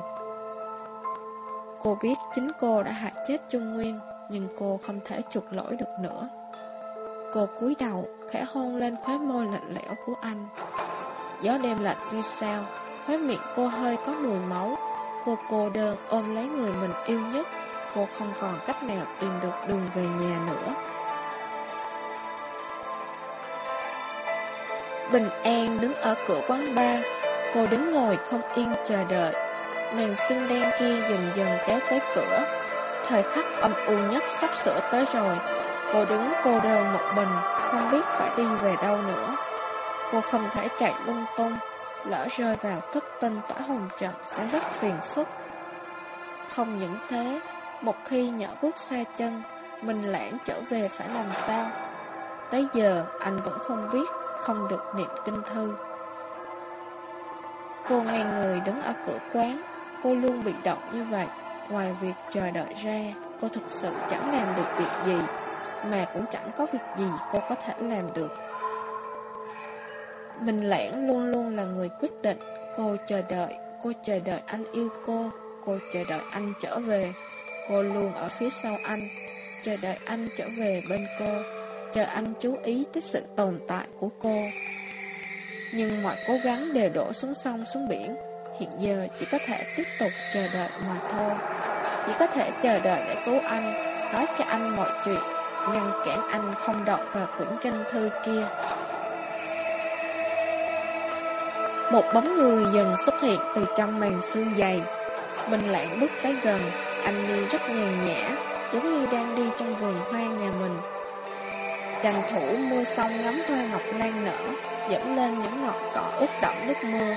Cô biết chính cô đã hại chết Trung Nguyên nhưng cô không thể chuộc lỗi được nữa. Cô cúi đầu, khẽ hôn lên khóe môi lạnh lẽo của anh. Gió đêm lạnh như sao, khóe miệng cô hơi có mùi máu. Cô cô đơn ôm lấy người mình yêu nhất. Cô không còn cách nào tìm được đường về nhà nữa. Bình An đứng ở cửa quán bar. Cô đứng ngồi không yên chờ đợi. Màn sương đen kia dần dần kéo tới cửa. Thời khắc âm u nhất sắp sửa tới rồi. Cô đứng cô đơn một mình, Không biết phải đi về đâu nữa. Cô không thể chạy lung tung, Lỡ rơi vào thức tinh tỏa hồng trận Sẽ rất phiền phức. Không những thế, Một khi nhỏ bước xa chân, Mình lãng trở về phải làm sao? Tới giờ, anh vẫn không biết, Không được niệm kinh thư. Cô ngay người đứng ở cửa quán Cô luôn bị động như vậy Ngoài việc chờ đợi ra, cô thực sự chẳng làm được việc gì, mà cũng chẳng có việc gì cô có thể làm được. Mình lãng luôn luôn là người quyết định, cô chờ đợi, cô chờ đợi anh yêu cô, cô chờ đợi anh trở về, cô luôn ở phía sau anh, chờ đợi anh trở về bên cô, chờ anh chú ý tới sự tồn tại của cô. Nhưng mọi cố gắng đều đổ xuống sông xuống biển, hiện giờ chỉ có thể tiếp tục chờ đợi mà thôi. chỉ có thể chờ đợi để cứu anh, nói cho anh mọi chuyện, ngăn cản anh không động vào quyển kinh thư kia. Một bóng người dần xuất hiện từ trong màn xương dày. Mình lãng bước tới gần, anh đi rất nhàn nhã, giống như đang đi trong vườn hoa nhà mình. Tranh thủ mưa xong ngắm hoa ngọc lan nở, dẫn lên những ngọn cỏ ướt đậm nước mưa.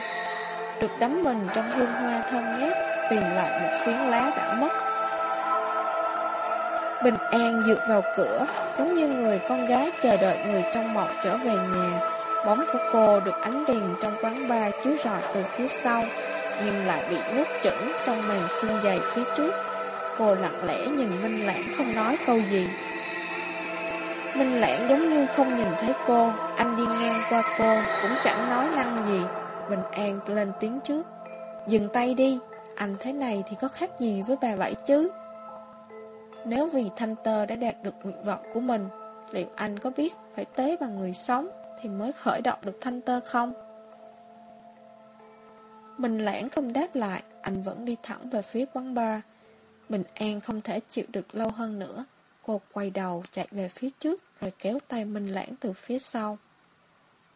Được đắm mình trong hương hoa thơm ngát, tìm lại một phiến lá đã mất. Bình an dựa vào cửa, giống như người con gái chờ đợi người trong mộng trở về nhà. Bóng của cô được ánh đèn trong quán bar chiếu rọi từ phía sau, nhưng lại bị nuốt chửng trong màn sương dày phía trước. Cô lặng lẽ nhìn Minh Lãng không nói câu gì. Minh Lãng giống như không nhìn thấy cô, anh đi ngang qua cô, cũng chẳng nói năng gì. Bình An lên tiếng trước. Dừng tay đi, anh thế này thì có khác gì với bà vậy chứ? Nếu vì Thanh Tơ đã đạt được nguyện vọng của mình, liệu anh có biết phải tế bằng người sống thì mới khởi động được Thanh Tơ không? Mình lãng không đáp lại, anh vẫn đi thẳng về phía quán bar. Bình An không thể chịu được lâu hơn nữa. Cô quay đầu chạy về phía trước rồi kéo tay Minh Lãng từ phía sau.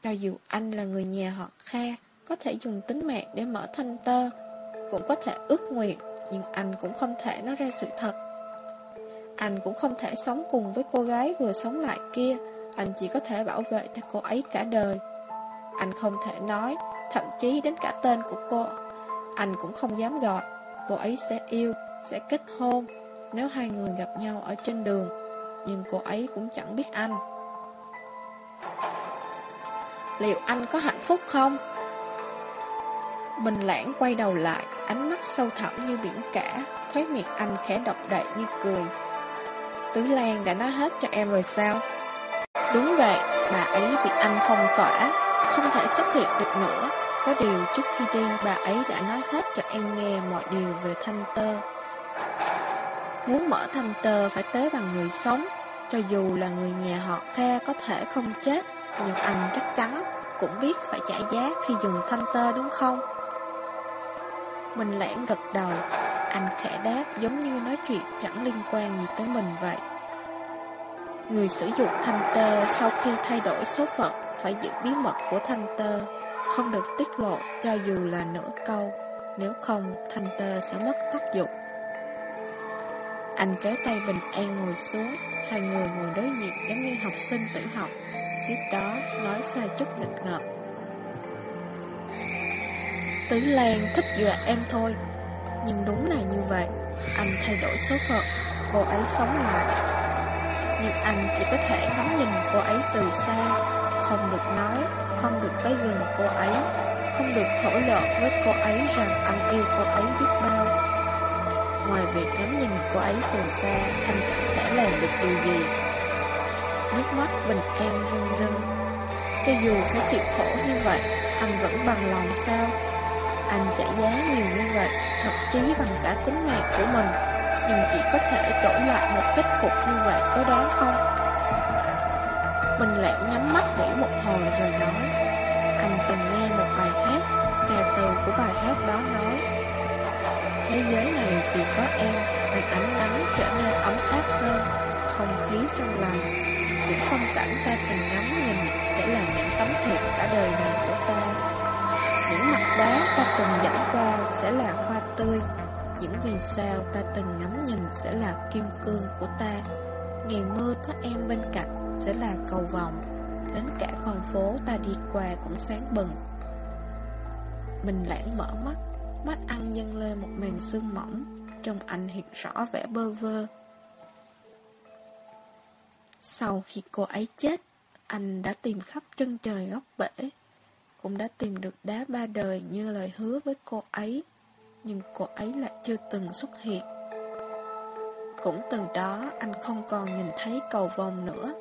Cho dù anh là người nhà họ Kha, có thể dùng tính mạng để mở thanh tơ, cũng có thể ước nguyện, nhưng anh cũng không thể nói ra sự thật. Anh cũng không thể sống cùng với cô gái vừa sống lại kia, anh chỉ có thể bảo vệ cho cô ấy cả đời. Anh không thể nói, thậm chí đến cả tên của cô. Anh cũng không dám gọi, cô ấy sẽ yêu, sẽ kết hôn, nếu hai người gặp nhau ở trên đường, nhưng cô ấy cũng chẳng biết anh. Liệu anh có hạnh phúc không? Mình lãng quay đầu lại, ánh mắt sâu thẳm như biển cả, khóe miệng anh khẽ độc đậy như cười. Tứ Lan đã nói hết cho em rồi sao? Đúng vậy, bà ấy bị anh phong tỏa, không thể xuất hiện được nữa. Có điều trước khi đi, bà ấy đã nói hết cho em nghe mọi điều về thanh tơ. Muốn mở thanh tơ phải tới bằng người sống, cho dù là người nhà họ Kha có thể không chết, nhưng anh chắc chắn cũng biết phải trả giá khi dùng thanh tơ đúng không? Mình lãng gật đầu, anh khẽ đáp giống như nói chuyện chẳng liên quan gì tới mình vậy. Người sử dụng thanh tơ sau khi thay đổi số phận phải giữ bí mật của thanh tơ, không được tiết lộ cho dù là nửa câu, nếu không thanh tơ sẽ mất tác dụng. Anh kéo tay Bình An ngồi xuống, hai người ngồi đối diện giống như học sinh tiểu học, tiếp đó nói pha chút nghịch ngợp. Tứ Lan thích dọa em thôi, nhưng đúng là như vậy, anh thay đổi số phận, cô ấy sống lại. Nhưng anh chỉ có thể ngắm nhìn cô ấy từ xa, không được nói, không được tới gần cô ấy, không được thổ lộ với cô ấy rằng anh yêu cô ấy biết bao. Ngoài việc ngắm nhìn cô ấy từ xa, anh chẳng thể làm được điều gì. Nước mắt bình an rưng rưng. Cho dù phải chịu khổ như vậy, anh vẫn bằng lòng sao? Anh trả giá nhiều như vậy, thậm chí bằng cả tính mạng của mình, nhưng chỉ có thể đổi lại một kết cục như vậy có đáng không? Mình lại nhắm mắt nghĩ một hồi rồi nói, anh từng nghe một bài hát, ca từ của bài hát đó nói, Thế giới này vì có em, mà ánh nắng trở nên ấm áp hơn, không khí trong lành, những phong cảnh ta từng ngắm nhìn sẽ là những tấm thiệp cả đời này của ta. Đá ta từng dẫn qua sẽ là hoa tươi, Những vì sao ta từng ngắm nhìn sẽ là kim cương của ta. Ngày mưa có em bên cạnh sẽ là cầu vòng, Đến cả con phố ta đi qua cũng sáng bừng. Mình lãng mở mắt Mắt anh dâng lên một màn sương mỏng, Trong anh hiện rõ vẻ bơ vơ. Sau khi cô ấy chết, Anh đã tìm khắp chân trời góc bể cũng đã tìm được đá ba đời như lời hứa với cô ấy, nhưng cô ấy lại chưa từng xuất hiện. Cũng từ đó anh không còn nhìn thấy cầu vồng nữa,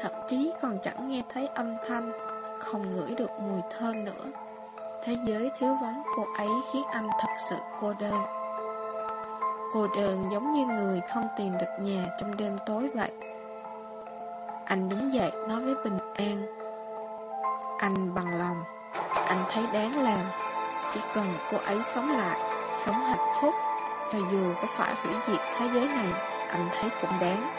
thậm chí còn chẳng nghe thấy âm thanh, không ngửi được mùi thơm nữa. Thế giới thiếu vắng cô ấy khiến anh thật sự cô đơn. Cô đơn giống như người không tìm được nhà trong đêm tối vậy. Anh đứng dậy nói với Bình An. Anh bằng lòng anh thấy đáng làm Chỉ cần cô ấy sống lại Sống hạnh phúc cho dù có phải hủy diệt thế giới này, anh thấy cũng đáng.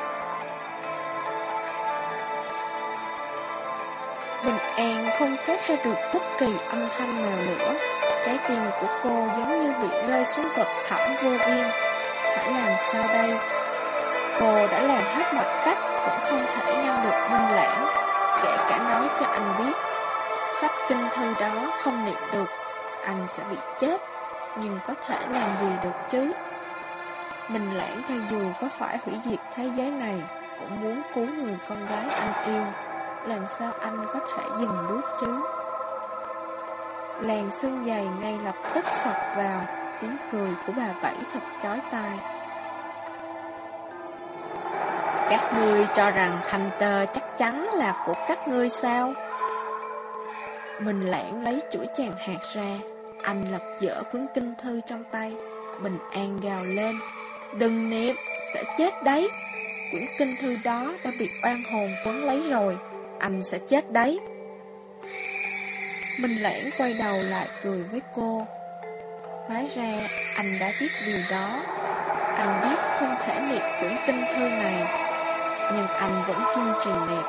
Bình An không phát ra được bất kỳ âm thanh nào nữa. Trái tim của cô giống như bị rơi xuống vực thẳm vô biên. Phải làm sao đây? Cô đã làm hết mọi cách cũng không thể ngăn được Minh Lãng, kể cả nói cho anh biết. Sách kinh thư đó không niệm được, anh sẽ bị chết, nhưng có thể làm gì được chứ? mình Lãng cho dù có phải hủy diệt thế giới này, cũng muốn cứu người con gái anh yêu. Làm sao anh có thể dừng bước chứ? Làn xương dày ngay lập tức sọc vào, tiếng cười của bà Bảy thật chói tai. Các ngươi cho rằng thành tờ chắc chắn là của các ngươi sao? Mình lãng lấy chuỗi chàng hạt ra, anh lật dở cuốn kinh thư trong tay, bình an gào lên. Đừng niệm, sẽ chết đấy. Quyển kinh thư đó đã bị oan hồn quấn lấy rồi, anh sẽ chết đấy. Minh Lãng quay đầu lại cười với cô. Hóa ra anh đã biết điều đó. Anh biết không thể niệm quyển kinh thư này nhưng anh vẫn kiên trì niệm.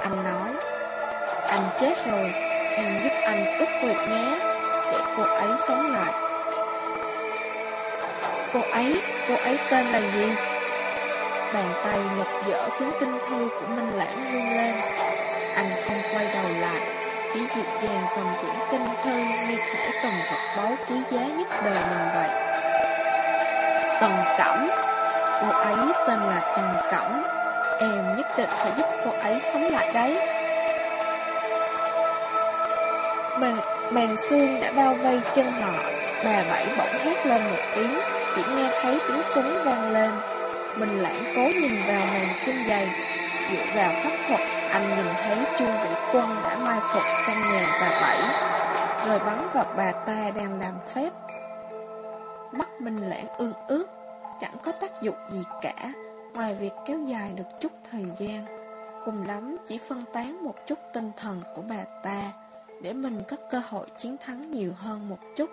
Anh nói Anh chết rồi Em giúp anh ức quyệt nhé, Để cô ấy sống lại. Cô ấy Cô ấy tên là gì? Bàn tay lật dở cuốn kinh thư của Minh Lãng run lên. Anh không quay đầu lại, Chỉ dịu dàng cầm quyển kinh thư Như thể cầm vật báu quý giá nhất đời mình vậy. Tần Cẩm, Cô ấy tên là Tần Cẩm. Em nhất định phải giúp cô ấy sống lại đấy. Màn, màn xương đã bao vây chân họ. Bà Bảy bỗng hét lên một tiếng Chỉ nghe thấy tiếng súng vang lên. Mình lãng cố nhìn vào màn xương dày. Dựa vào pháp thuật Anh nhìn thấy Chu Vĩ Quân đã mai phục trong nhà bà Bảy Rồi bắn vào bà ta đang làm phép. Mắt Minh lãng ương ướt Chẳng có tác dụng gì cả Ngoài việc kéo dài được chút thời gian. Cùng lắm chỉ phân tán một chút tinh thần của bà ta. Để mình có cơ hội chiến thắng nhiều hơn một chút.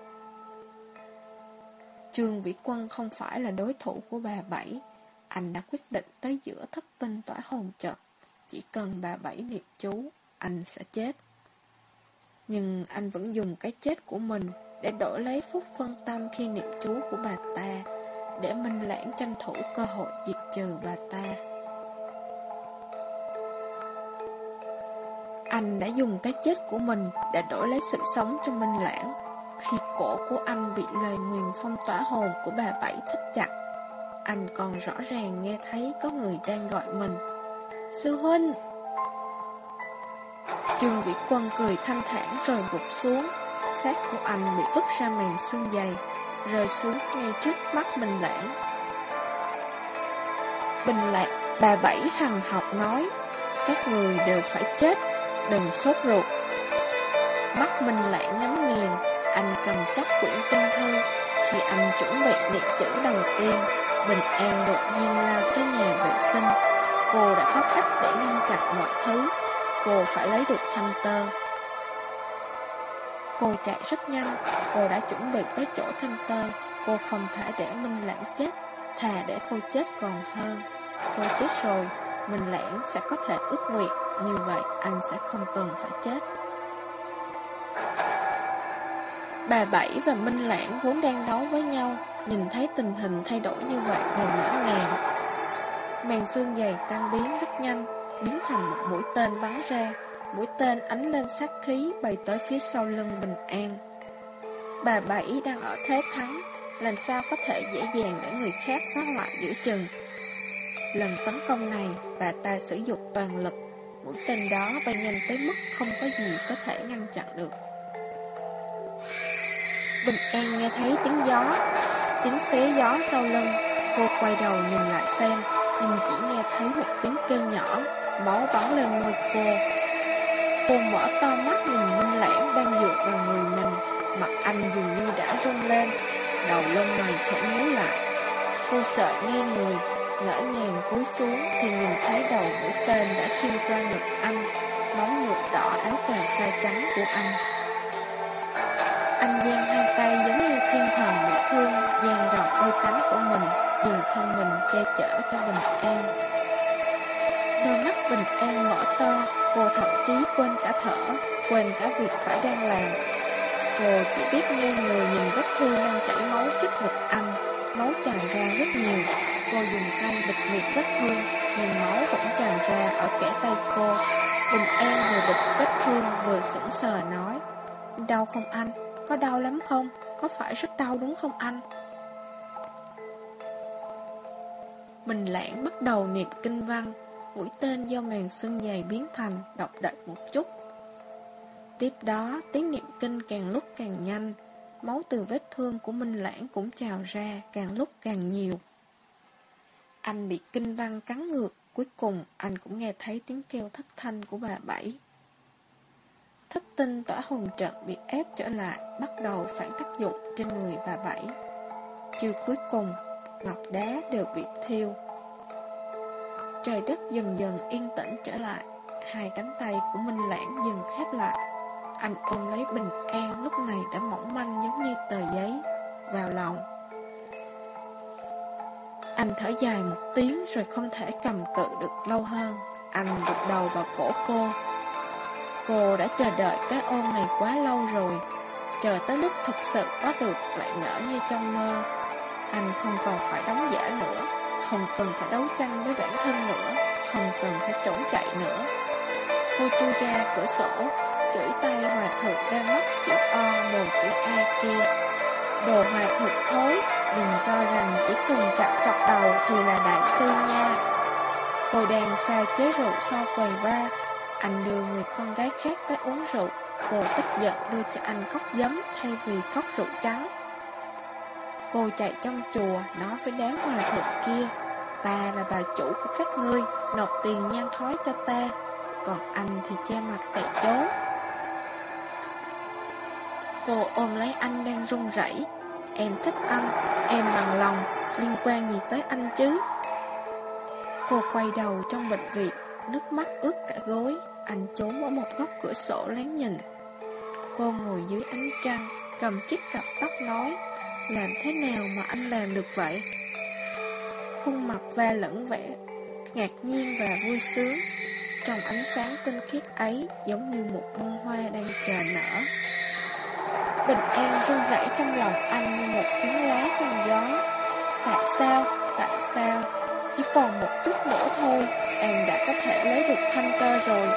Trương Vĩ Quân không phải là đối thủ của bà Bảy. Anh đã quyết định tới giữa thất tinh tỏa hồn chợt. Chỉ cần bà Bảy niệm chú, Anh sẽ chết. Nhưng anh vẫn dùng cái chết của mình Để đổi lấy phút phân tâm khi niệm chú của bà ta, để Minh Lãng tranh thủ cơ hội diệt trừ bà ta. Anh đã dùng cái chết của mình để đổi lấy sự sống cho Minh Lãng. Khi cổ của anh bị lời nguyền phong tỏa hồn của bà Bảy thích chặt, anh còn rõ ràng nghe thấy có người đang gọi mình. Sư huynh! Trương Vĩ Quân cười thanh thản rồi gục xuống, xác của anh bị vứt ra màn xương dày rơi xuống ngay trước mắt Bình Lãng. Bình Lãng, bà Bảy hằng học nói, các người đều phải chết, đừng sốt ruột. Mắt Minh Lãng nhắm nghiền, anh cầm chắc quyển kinh thư. Khi anh chuẩn bị niệm chữ đầu tiên, Bình An đột nhiên lao tới nhà vệ sinh. Cô đã có cách để ngăn chặn mọi thứ. Cô phải lấy được thanh tơ, Cô chạy rất nhanh, cô đã chuẩn bị tới chỗ thanh tơ, cô không thể để Minh Lãng chết, thà để cô chết còn hơn. Cô chết rồi, Minh Lãng sẽ có thể ước nguyện, như vậy anh sẽ không cần phải chết. Bà Bảy và Minh Lãng vốn đang đấu với nhau, nhìn thấy tình hình thay đổi như vậy đều ngỡ ngàng. Màn xương dày tan biến rất nhanh, biến thành một mũi tên bắn ra, mũi tên ánh lên sát khí bay tới phía sau lưng Bình An. Bà Bảy đang ở thế thắng, làm sao có thể dễ dàng để người khác phá hoại giữa chừng. Lần tấn công này, bà ta sử dụng toàn lực, mũi tên đó bay nhanh tới mức không có gì có thể ngăn chặn được. Bình An nghe thấy tiếng gió, tiếng xé gió sau lưng, cô quay đầu nhìn lại xem, nhưng chỉ nghe thấy một tiếng kêu nhỏ, máu bắn lên môi cô, Cô mở to mắt nhìn Minh Lãng đang dựa vào người mình. Mặt anh dường như đã rung lên Đầu lông mày khẽ nhíu lại. Cô sợ nghe người Ngỡ ngàng cúi xuống Thì nhìn thấy đầu mũi tên đã xuyên qua ngực anh Máu nhuộm đỏ áo cà sa trắng của anh Anh giang hai tay giống như thiên thần bị thương Giang rộng đôi cánh của mình, dùng thân mình che chở cho Bình An. Đôi mắt Bình An mở to, cô thậm chí quên cả thở, quên cả việc phải đang làm. Cô chỉ biết nghe người nhìn vết thương đang chảy máu trước ngực anh, máu tràn ra rất nhiều. Cô dùng tay bịt miệng vết thương, nhưng máu vẫn tràn ra ở kẻ tay cô. Bình An vừa bịt vết thương vừa sững sờ nói, Đau không anh? Có đau lắm không? Có phải rất đau đúng không anh? Mình lãng bắt đầu niệm kinh văn Mũi tên do màn xương dày biến thành Đọc đậy một chút Tiếp đó tiếng niệm kinh càng lúc càng nhanh Máu từ vết thương của Minh Lãng cũng trào ra Càng lúc càng nhiều anh bị kinh văn cắn ngược. Cuối cùng, anh cũng nghe thấy tiếng kêu thất thanh của bà Bảy. Thất tinh tỏa hồn trận bị ép trở lại, Bắt đầu phản tác dụng trên người bà Bảy. Chưa cuối cùng, Ngọc đá đều bị thiêu. Trời đất dần dần yên tĩnh trở lại. Hai cánh tay của Minh Lãng dần khép lại. Anh ôm lấy bình an lúc này đã mỏng manh giống như tờ giấy Vào lòng. Anh thở dài một tiếng rồi không thể cầm cự được lâu hơn. Anh gục đầu vào cổ cô. Cô đã chờ đợi cái ôm này quá lâu rồi. Chờ tới lúc thực sự có được lại ngỡ như trong mơ. Anh không còn phải đóng giả nữa. Không cần phải đấu tranh với bản thân nữa. Không cần phải trốn chạy nữa. Cô chui ra cửa sổ, Chửi tay hòa thượng đang mắt chữ O mồm chữ A kia. Đồ hòa thực thối, Đừng cho rằng chỉ cần chạm chọc đầu thì là đại sư nha. Cô đang pha chế rượu sau quầy ba Anh đưa người con gái khác tới uống rượu. Cô tức giận đưa cho anh cốc giấm thay vì cốc rượu trắng. Cô chạy trong chùa nói với đám hòa thượng kia, Ta là bà chủ của các ngươi, Nộp tiền nhang khói cho ta, Còn anh thì che mặt chạy trốn Cô ôm lấy anh đang run rẩy. Em thích anh Em bằng lòng, Liên quan gì tới anh chứ? Cô quay đầu trong bệnh viện, Nước mắt ướt cả gối, Anh trốn ở một góc cửa sổ lén nhìn. Cô ngồi dưới ánh trăng, Cầm chiếc cặp tóc nói, Làm thế nào mà anh làm được vậy? Khuôn mặt va lẫn vẻ Ngạc nhiên và vui sướng. Trong ánh sáng tinh khiết ấy, Giống như một bông hoa đang chờ nở. Bình an run rẩy trong lòng anh Như một phiến lá trong gió. Tại sao, tại sao? Chỉ còn một chút nữa thôi Em đã có thể lấy được thanh cơ rồi.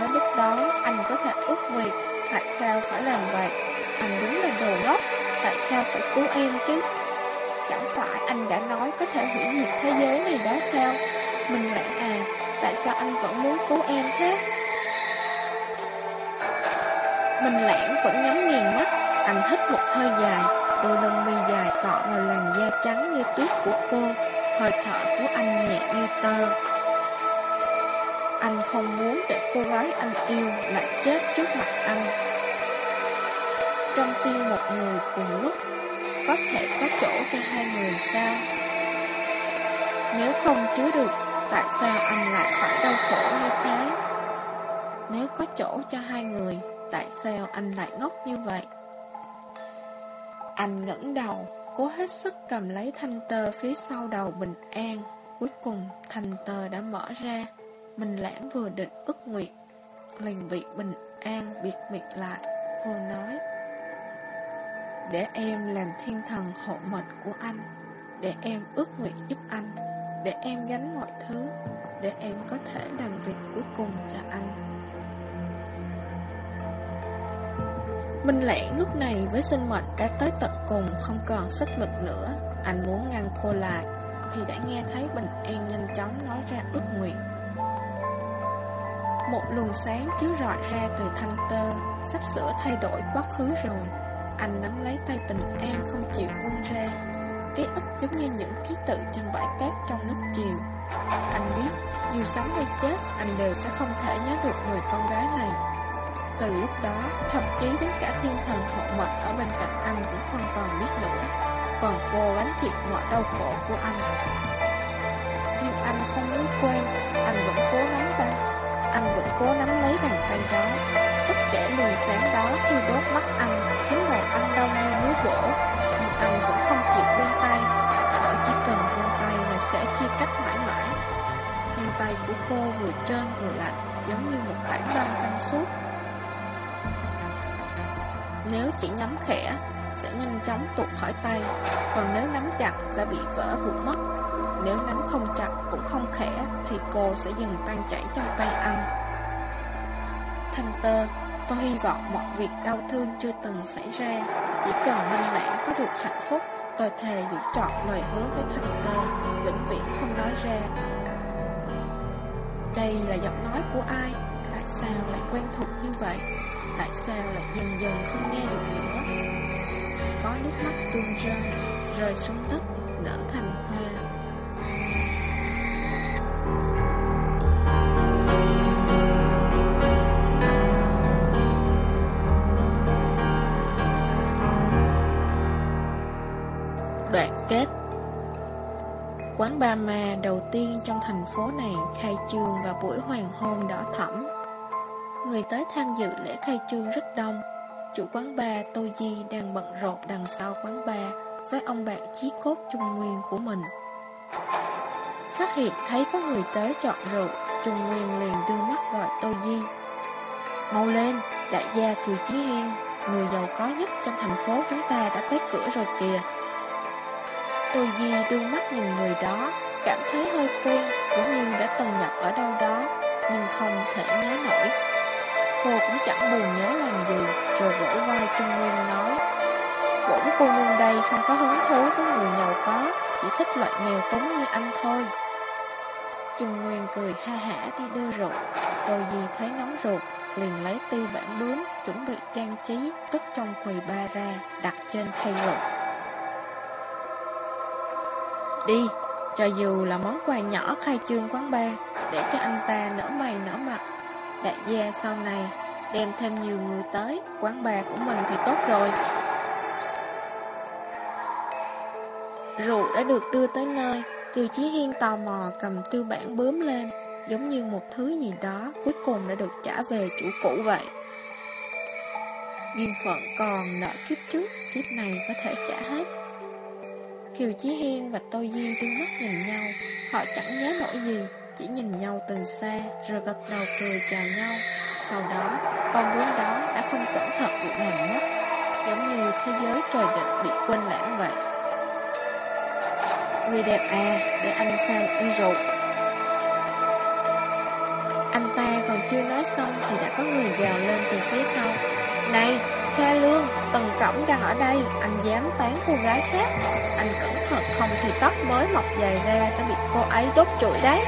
Nói lúc đó anh có thể ước nguyện Tại sao phải làm vậy? Anh đúng là đồ ngốc. Tại sao phải cứu em chứ? Chẳng phải anh đã nói có thể hủy diệt thế giới này đó sao? Mình lại à Tại sao anh vẫn muốn cứu em thế? Mình lãng vẫn nhắm nghiền mắt, Anh hít một hơi dài, Đôi lông mi dài cọ vào làn da trắng như tuyết của cô, Hơi thở của anh nhẹ như tơ. Anh không muốn để cô gái anh yêu lại chết trước mặt anh. Trong tim một người cùng lúc, Có thể có chỗ cho hai người sao? Nếu không chứa được, Tại sao anh lại phải đau khổ như thế? Nếu có chỗ cho hai người Tại sao anh lại ngốc như vậy? Anh ngẩng đầu, Cố hết sức cầm lấy thanh tơ phía sau đầu bình an. Cuối cùng, thanh tơ đã mở ra. Mình lãng vừa định ức nguyện. Liền bị bình an biệt miệng lại. Cô nói, Để em làm thiên thần hộ mệnh của anh. Để em ước nguyện giúp anh. Để em gánh mọi thứ. Để em có thể làm việc cuối cùng cho anh. Minh Lãng lúc này với sinh mệnh đã tới tận cùng, Không còn sức lực nữa. Anh muốn ngăn cô lại, Thì đã nghe thấy Bình An nhanh chóng nói ra ước nguyện. Một luồng sáng chiếu rọi ra từ thanh tơ, Sắp sửa thay đổi quá khứ rồi. Anh nắm lấy tay Bình An không chịu buông ra. Ký ức giống như những ký tự trên bãi cát trong nước chiều. Anh biết, Dù sống hay chết, Anh đều sẽ không thể nhớ được người con gái này từ lúc đó, thậm chí đến cả thiên thần hộ mật ở bên cạnh anh cũng không còn biết nữa. Còn cô gánh chịu mọi đau khổ của anh. Nhưng anh không muốn quên, anh vẫn cố nắm tay. Anh vẫn cố nắm lấy bàn tay đó. Bất kể luồng sáng đó thiêu đốt mắt anh, khiến đầu anh đông như núi gỗ, nhưng anh vẫn không chịu buông tay. bởi chỉ cần buông tay là sẽ chia cách mãi mãi. Nhưng tay của cô vừa trơn vừa lạnh, giống như một bản băng trong suốt. Nếu chỉ nắm khẽ, sẽ nhanh chóng tuột khỏi tay, còn nếu nắm chặt sẽ bị vỡ vụn mất. Nếu nắm không chặt cũng không khẽ, thì cô sẽ dừng tan chảy trong tay anh. Thanh tơ, tôi hy vọng mọi việc đau thương chưa từng xảy ra, chỉ cần Minh Lãng có được hạnh phúc Tôi thề giữ trọn lời hứa với thanh tơ Vĩnh viễn không nói ra. Đây là giọng nói của ai? Tại sao lại quen thuộc như vậy? Tại sao lại dần dần không nghe được nữa? Có nước mắt tuôn rơi Rơi xuống đất, Nở thành hoa. Đoạn kết. Quán ba ma đầu tiên trong thành phố này khai trương vào buổi hoàng hôn đỏ thẫm. Người tới tham dự lễ khai trương rất đông. Chủ quán bar Tô Di đang bận rộn đằng sau quán bar với ông bạn chí cốt Trung Nguyên của mình. Phát hiện thấy có người tới chọn rượu, Trung Nguyên liền đưa mắt gọi Tô Di. Mau lên, đại gia Kiều Chí Hiên, người giàu có nhất trong thành phố chúng ta đã tới cửa rồi kìa. Tô Di đưa mắt nhìn người đó, cảm thấy hơi quen, cũng như đã từng gặp ở đâu đó, nhưng không thể nhớ nổi. Cô cũng chẳng buồn nhớ làm gì, rồi vỗ vai Trung Nguyên nói, Bổn cô nương đây không có hứng thú với người giàu có, chỉ thích loại nghèo túng như anh thôi. Trung Nguyên cười ha hả đi đưa rượu, tôi gì thấy nóng ruột, liền lấy tiêu bản bướm, chuẩn bị trang trí, cất trong quầy ba ra, đặt trên khay rượu. Đi, cho dù là món quà nhỏ khai trương quán bar Để cho anh ta nở mày nở mặt Đại gia sau này Đem thêm nhiều người tới, Quán bà của mình thì tốt rồi. Rượu đã được đưa tới nơi, Kiều Chí Hiên tò mò cầm tiêu bản bướm lên, Giống như một thứ gì đó Cuối cùng đã được trả về chủ cũ vậy. Duyên phận còn nợ kiếp trước, Kiếp này có thể trả hết. Kiều Chí Hiên và Tô Duyên đưa mắt nhìn nhau, Họ chẳng nhớ nổi gì. Chỉ nhìn nhau từ xa Rồi gật đầu cười chào nhau Sau đó con bướm đó đã không cẩn thận bị làm mất Giống như thế giới trời định bị quên lãng vậy Người đẹp à Để anh pha một rượu Anh ta còn chưa nói xong Thì đã có người gào lên từ phía sau Này Kha Lương, Tần Cẩm đang ở đây, anh dám tán cô gái khác. Anh cẩn thận không thì tóc mới mọc dày ra sẽ bị cô ấy đốt trụi đấy.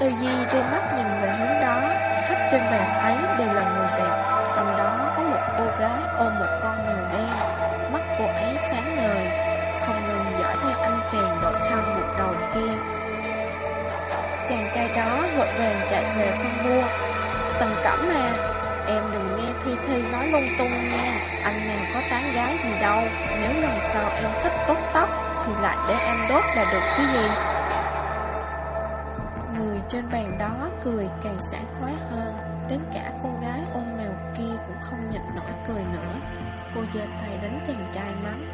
Tư Di đưa mắt nhìn về hướng đó, khách trên bàn ấy đều là người đẹp, trong đó có một cô gái ôm một con mèo đen, mắt cô ấy sáng ngời, không ngừng dõi theo anh chàng đội khăn một đầu kia. Chàng trai đó vội vàng chạy về phân mua, Tần Cẩm à, Em đừng nghe Thi Thi nói lung tung nha Anh nào có tán gái gì đâu Nếu lần sau em thích tốt tóc Thì lại để em đốt là được chứ gì? Trên bàn đó cười càng sảng khoái hơn. Đến cả cô gái ôm mèo kia cũng không nhịn nổi cười nữa. Cô giơ tay đánh chàng trai mắng.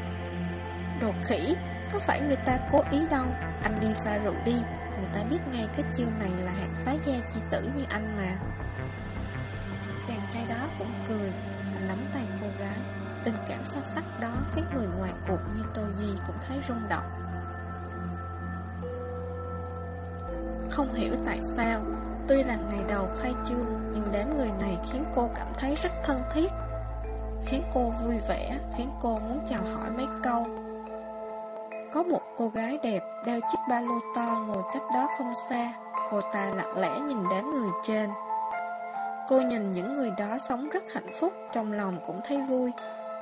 Đồ khỉ, Có phải người ta cố ý đâu? Anh đi pha rượu đi, Người ta biết ngay cái chiêu này là hạt phá gia chi tử như anh mà. Chàng trai đó cũng cười, Anh nắm tay cô gái. Tình cảm sâu sắc đó khiến người ngoài cuộc như tôi gì cũng thấy rung động. Không hiểu tại sao Tuy là ngày đầu khai trương Nhưng đám người này khiến cô cảm thấy rất thân thiết Khiến cô vui vẻ Khiến cô muốn chào hỏi mấy câu Có một cô gái đẹp Đeo chiếc ba lô to ngồi cách đó không xa Cô ta lặng lẽ nhìn đám người trên Cô nhìn những người đó sống rất hạnh phúc, trong lòng cũng thấy vui.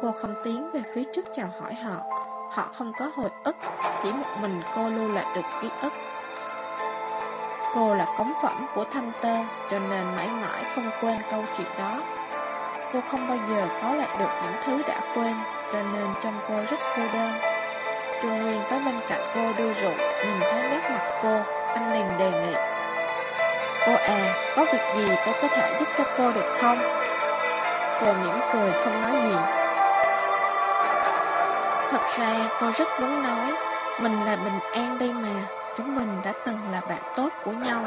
Cô không tiến về phía trước chào hỏi họ. Họ không có hồi ức, chỉ một mình cô lưu lại được ký ức. Cô là cống phẩm của Thanh Tơ, cho nên mãi mãi không quên câu chuyện đó. Cô không bao giờ có lại được những thứ đã quên, cho nên trong cô rất cô đơn. trương Nguyên tới bên cạnh cô đưa rượu, nhìn thấy nét mặt cô, anh liền đề nghị. Cô à, có việc gì tôi có thể giúp cho cô được không? Cô mỉm cười không nói gì. Thật ra cô rất muốn nói, Mình là Bình An đây mà, chúng mình đã từng là bạn tốt của nhau.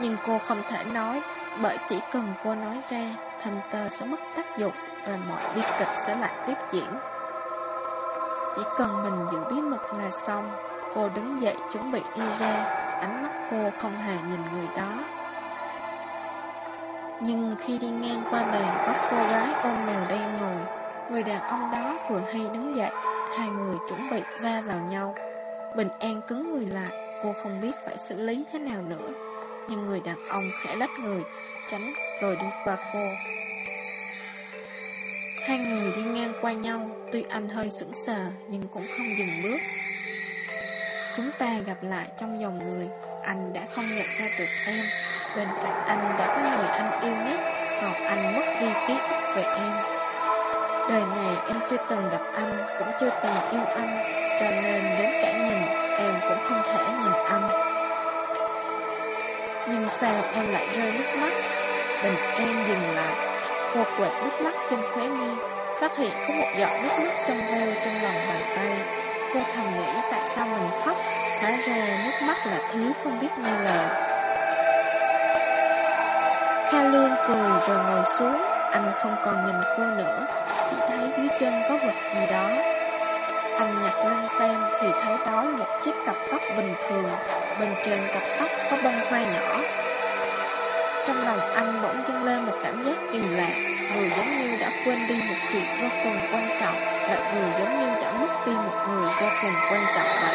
Nhưng cô không thể nói, bởi chỉ cần cô nói ra, thành tơ sẽ mất tác dụng và mọi bi kịch sẽ lại tiếp diễn. Chỉ cần mình giữ bí mật là xong, cô đứng dậy chuẩn bị đi ra, ánh mắt cô không hề nhìn người đó. Nhưng khi đi ngang qua bàn có cô gái ôm mèo đen ngồi, người đàn ông đó vừa hay đứng dậy, hai người chuẩn bị va vào nhau. Bình An cứng người lại, cô không biết phải xử lý thế nào nữa. Nhưng người đàn ông khẽ lách người, tránh rồi đi qua cô. Hai người đi ngang qua nhau, tuy anh hơi sững sờ nhưng cũng không dừng bước. Chúng ta gặp lại trong dòng người, anh đã không nhận ra được em. Bên cạnh anh đã có người anh yêu nhất, còn anh mất đi ký ức về em. Đời này em chưa từng gặp anh, cũng chưa từng yêu anh, cho nên đến cả nhìn, em cũng không thể nhìn anh. Nhưng sao em lại rơi nước mắt? Bình em dừng lại, cô quẹt nước mắt trên khóe mi, phát hiện có một giọt nước mắt trong veo trong lòng bàn tay. Cô thầm nghĩ tại sao mình khóc, hóa ra nước mắt là thứ không biết nghe lời. Kha Lương cười rồi ngồi xuống, anh không còn nhìn cô nữa, chỉ thấy dưới chân có vật gì đó. Anh nhặt lên xem thì thấy đó là một chiếc cặp tóc bình thường, bên trên cặp tóc có bông hoa nhỏ. Trong lòng anh bỗng dâng lên một cảm giác kỳ lạ, vừa giống như đã quên đi một chuyện vô cùng quan trọng, lại vừa giống như đã mất đi một người vô cùng quan trọng vậy.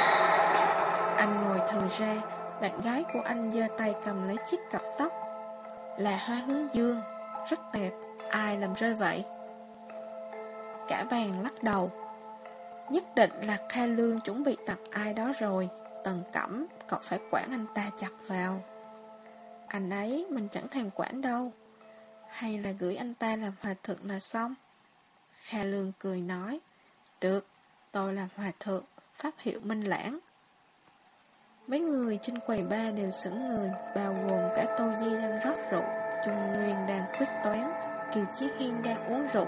Anh ngồi thờ ra, bạn gái của anh giơ tay cầm lấy chiếc cặp tóc. Là hoa hướng dương, rất đẹp, ai làm rơi vậy? Cả bàn lắc đầu. Nhất định là Kha Lương chuẩn bị tập ai đó rồi, tần cẩm, cậu phải quản anh ta chặt vào. Anh ấy mình chẳng thèm quản đâu. Hay là gửi anh ta làm hòa thượng là xong? Kha Lương cười nói Được, tôi làm hòa thượng Pháp hiệu minh lãng. Mấy người trên quầy ba đều sững người Bao gồm cả Tô Di đang rót rượu Trung Nguyên đang quyết toán Kiều Chí Hiên đang uống rượu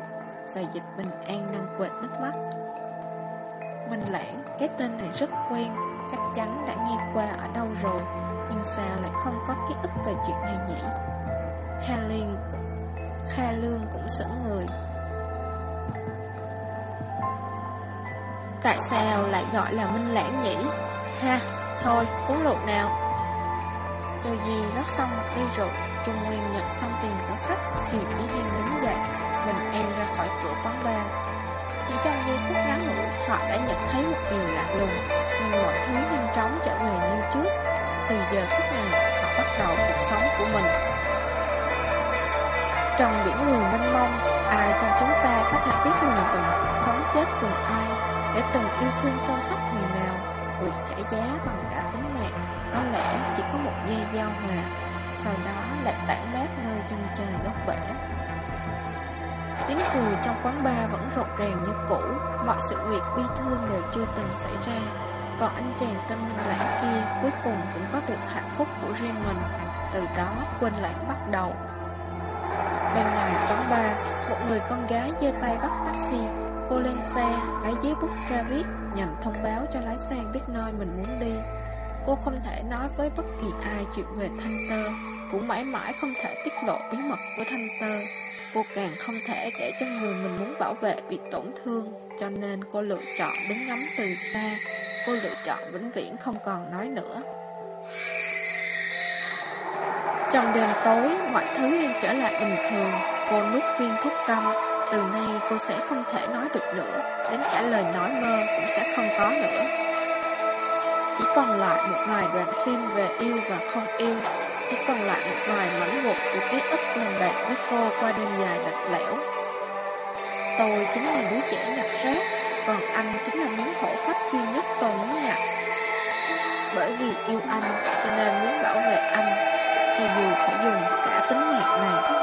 Và Dịch Bình An đang quệt nước mắt. Minh Lãng, cái tên này rất quen Chắc chắn đã nghe qua ở đâu rồi nhưng sao lại không có ký ức về chuyện này nhỉ? Kha Liên Kha Lương cũng sững người. Tại sao lại gọi là Minh Lãng nhỉ? Ha, thôi, uống rượu nào. Tô Di rót xong một ly rượu, Trung Nguyên nhận xong tiền của khách, thì chỉ Hiên đứng dậy, mình em ra khỏi cửa quán bar. Chỉ trong giây phút ngắn ngủi, họ đã nhận thấy một điều lạ lùng, nhưng mọi thứ nhanh chóng trở về như trước. Từ giờ phút này, họ bắt đầu cuộc sống của mình. Trong biển người mênh mông, ai trong chúng ta có thể biết mình từng sống chết cùng ai, để từng yêu thương sâu sắc người nào, nguyện trả giá bằng cả tính mạng, có lẽ chỉ có một giây giao hòa, sau đó lại tản mát nơi chân trời góc bể. Tiếng cười trong quán bar vẫn rộn ràng như cũ, mọi sự việc bi thương đều chưa từng xảy ra, còn anh chàng tâm linh lãng kia cuối cùng cũng có được hạnh phúc của riêng mình. Từ đó quên lãng bắt đầu. Bên ngoài quán bar Một người con gái giơ tay bắt taxi. Cô lên xe lấy giấy bút ra viết Nhằm thông báo cho lái xe biết nơi mình muốn đi. Cô không thể nói với bất kỳ ai chuyện về Thanh Tơ Cũng mãi mãi không thể tiết lộ bí mật của Thanh Tơ Cô càng không thể để cho người mình muốn bảo vệ bị tổn thương Cho nên cô lựa chọn đứng ngắm từ xa cô lựa chọn vĩnh viễn không còn nói nữa. Trong đêm tối, mọi thứ đang trở lại bình thường, cô nuốt viên thuốc căm. Từ nay cô sẽ không thể nói được nữa, đến cả lời nói mơ cũng sẽ không có nữa. Chỉ còn lại một vài đoạn phim về yêu và không yêu, chỉ còn lại một vài mảnh vụn của ký ức làm bạn với cô qua đêm dài lạnh lẽo. Tôi chính là đứa trẻ nhặt rác, còn anh chính là miếng hổ phách duy nhất tôi muốn nhặt Bởi vì yêu anh, Cho nên muốn bảo vệ anh, thì dù phải dùng cả tính mạng này.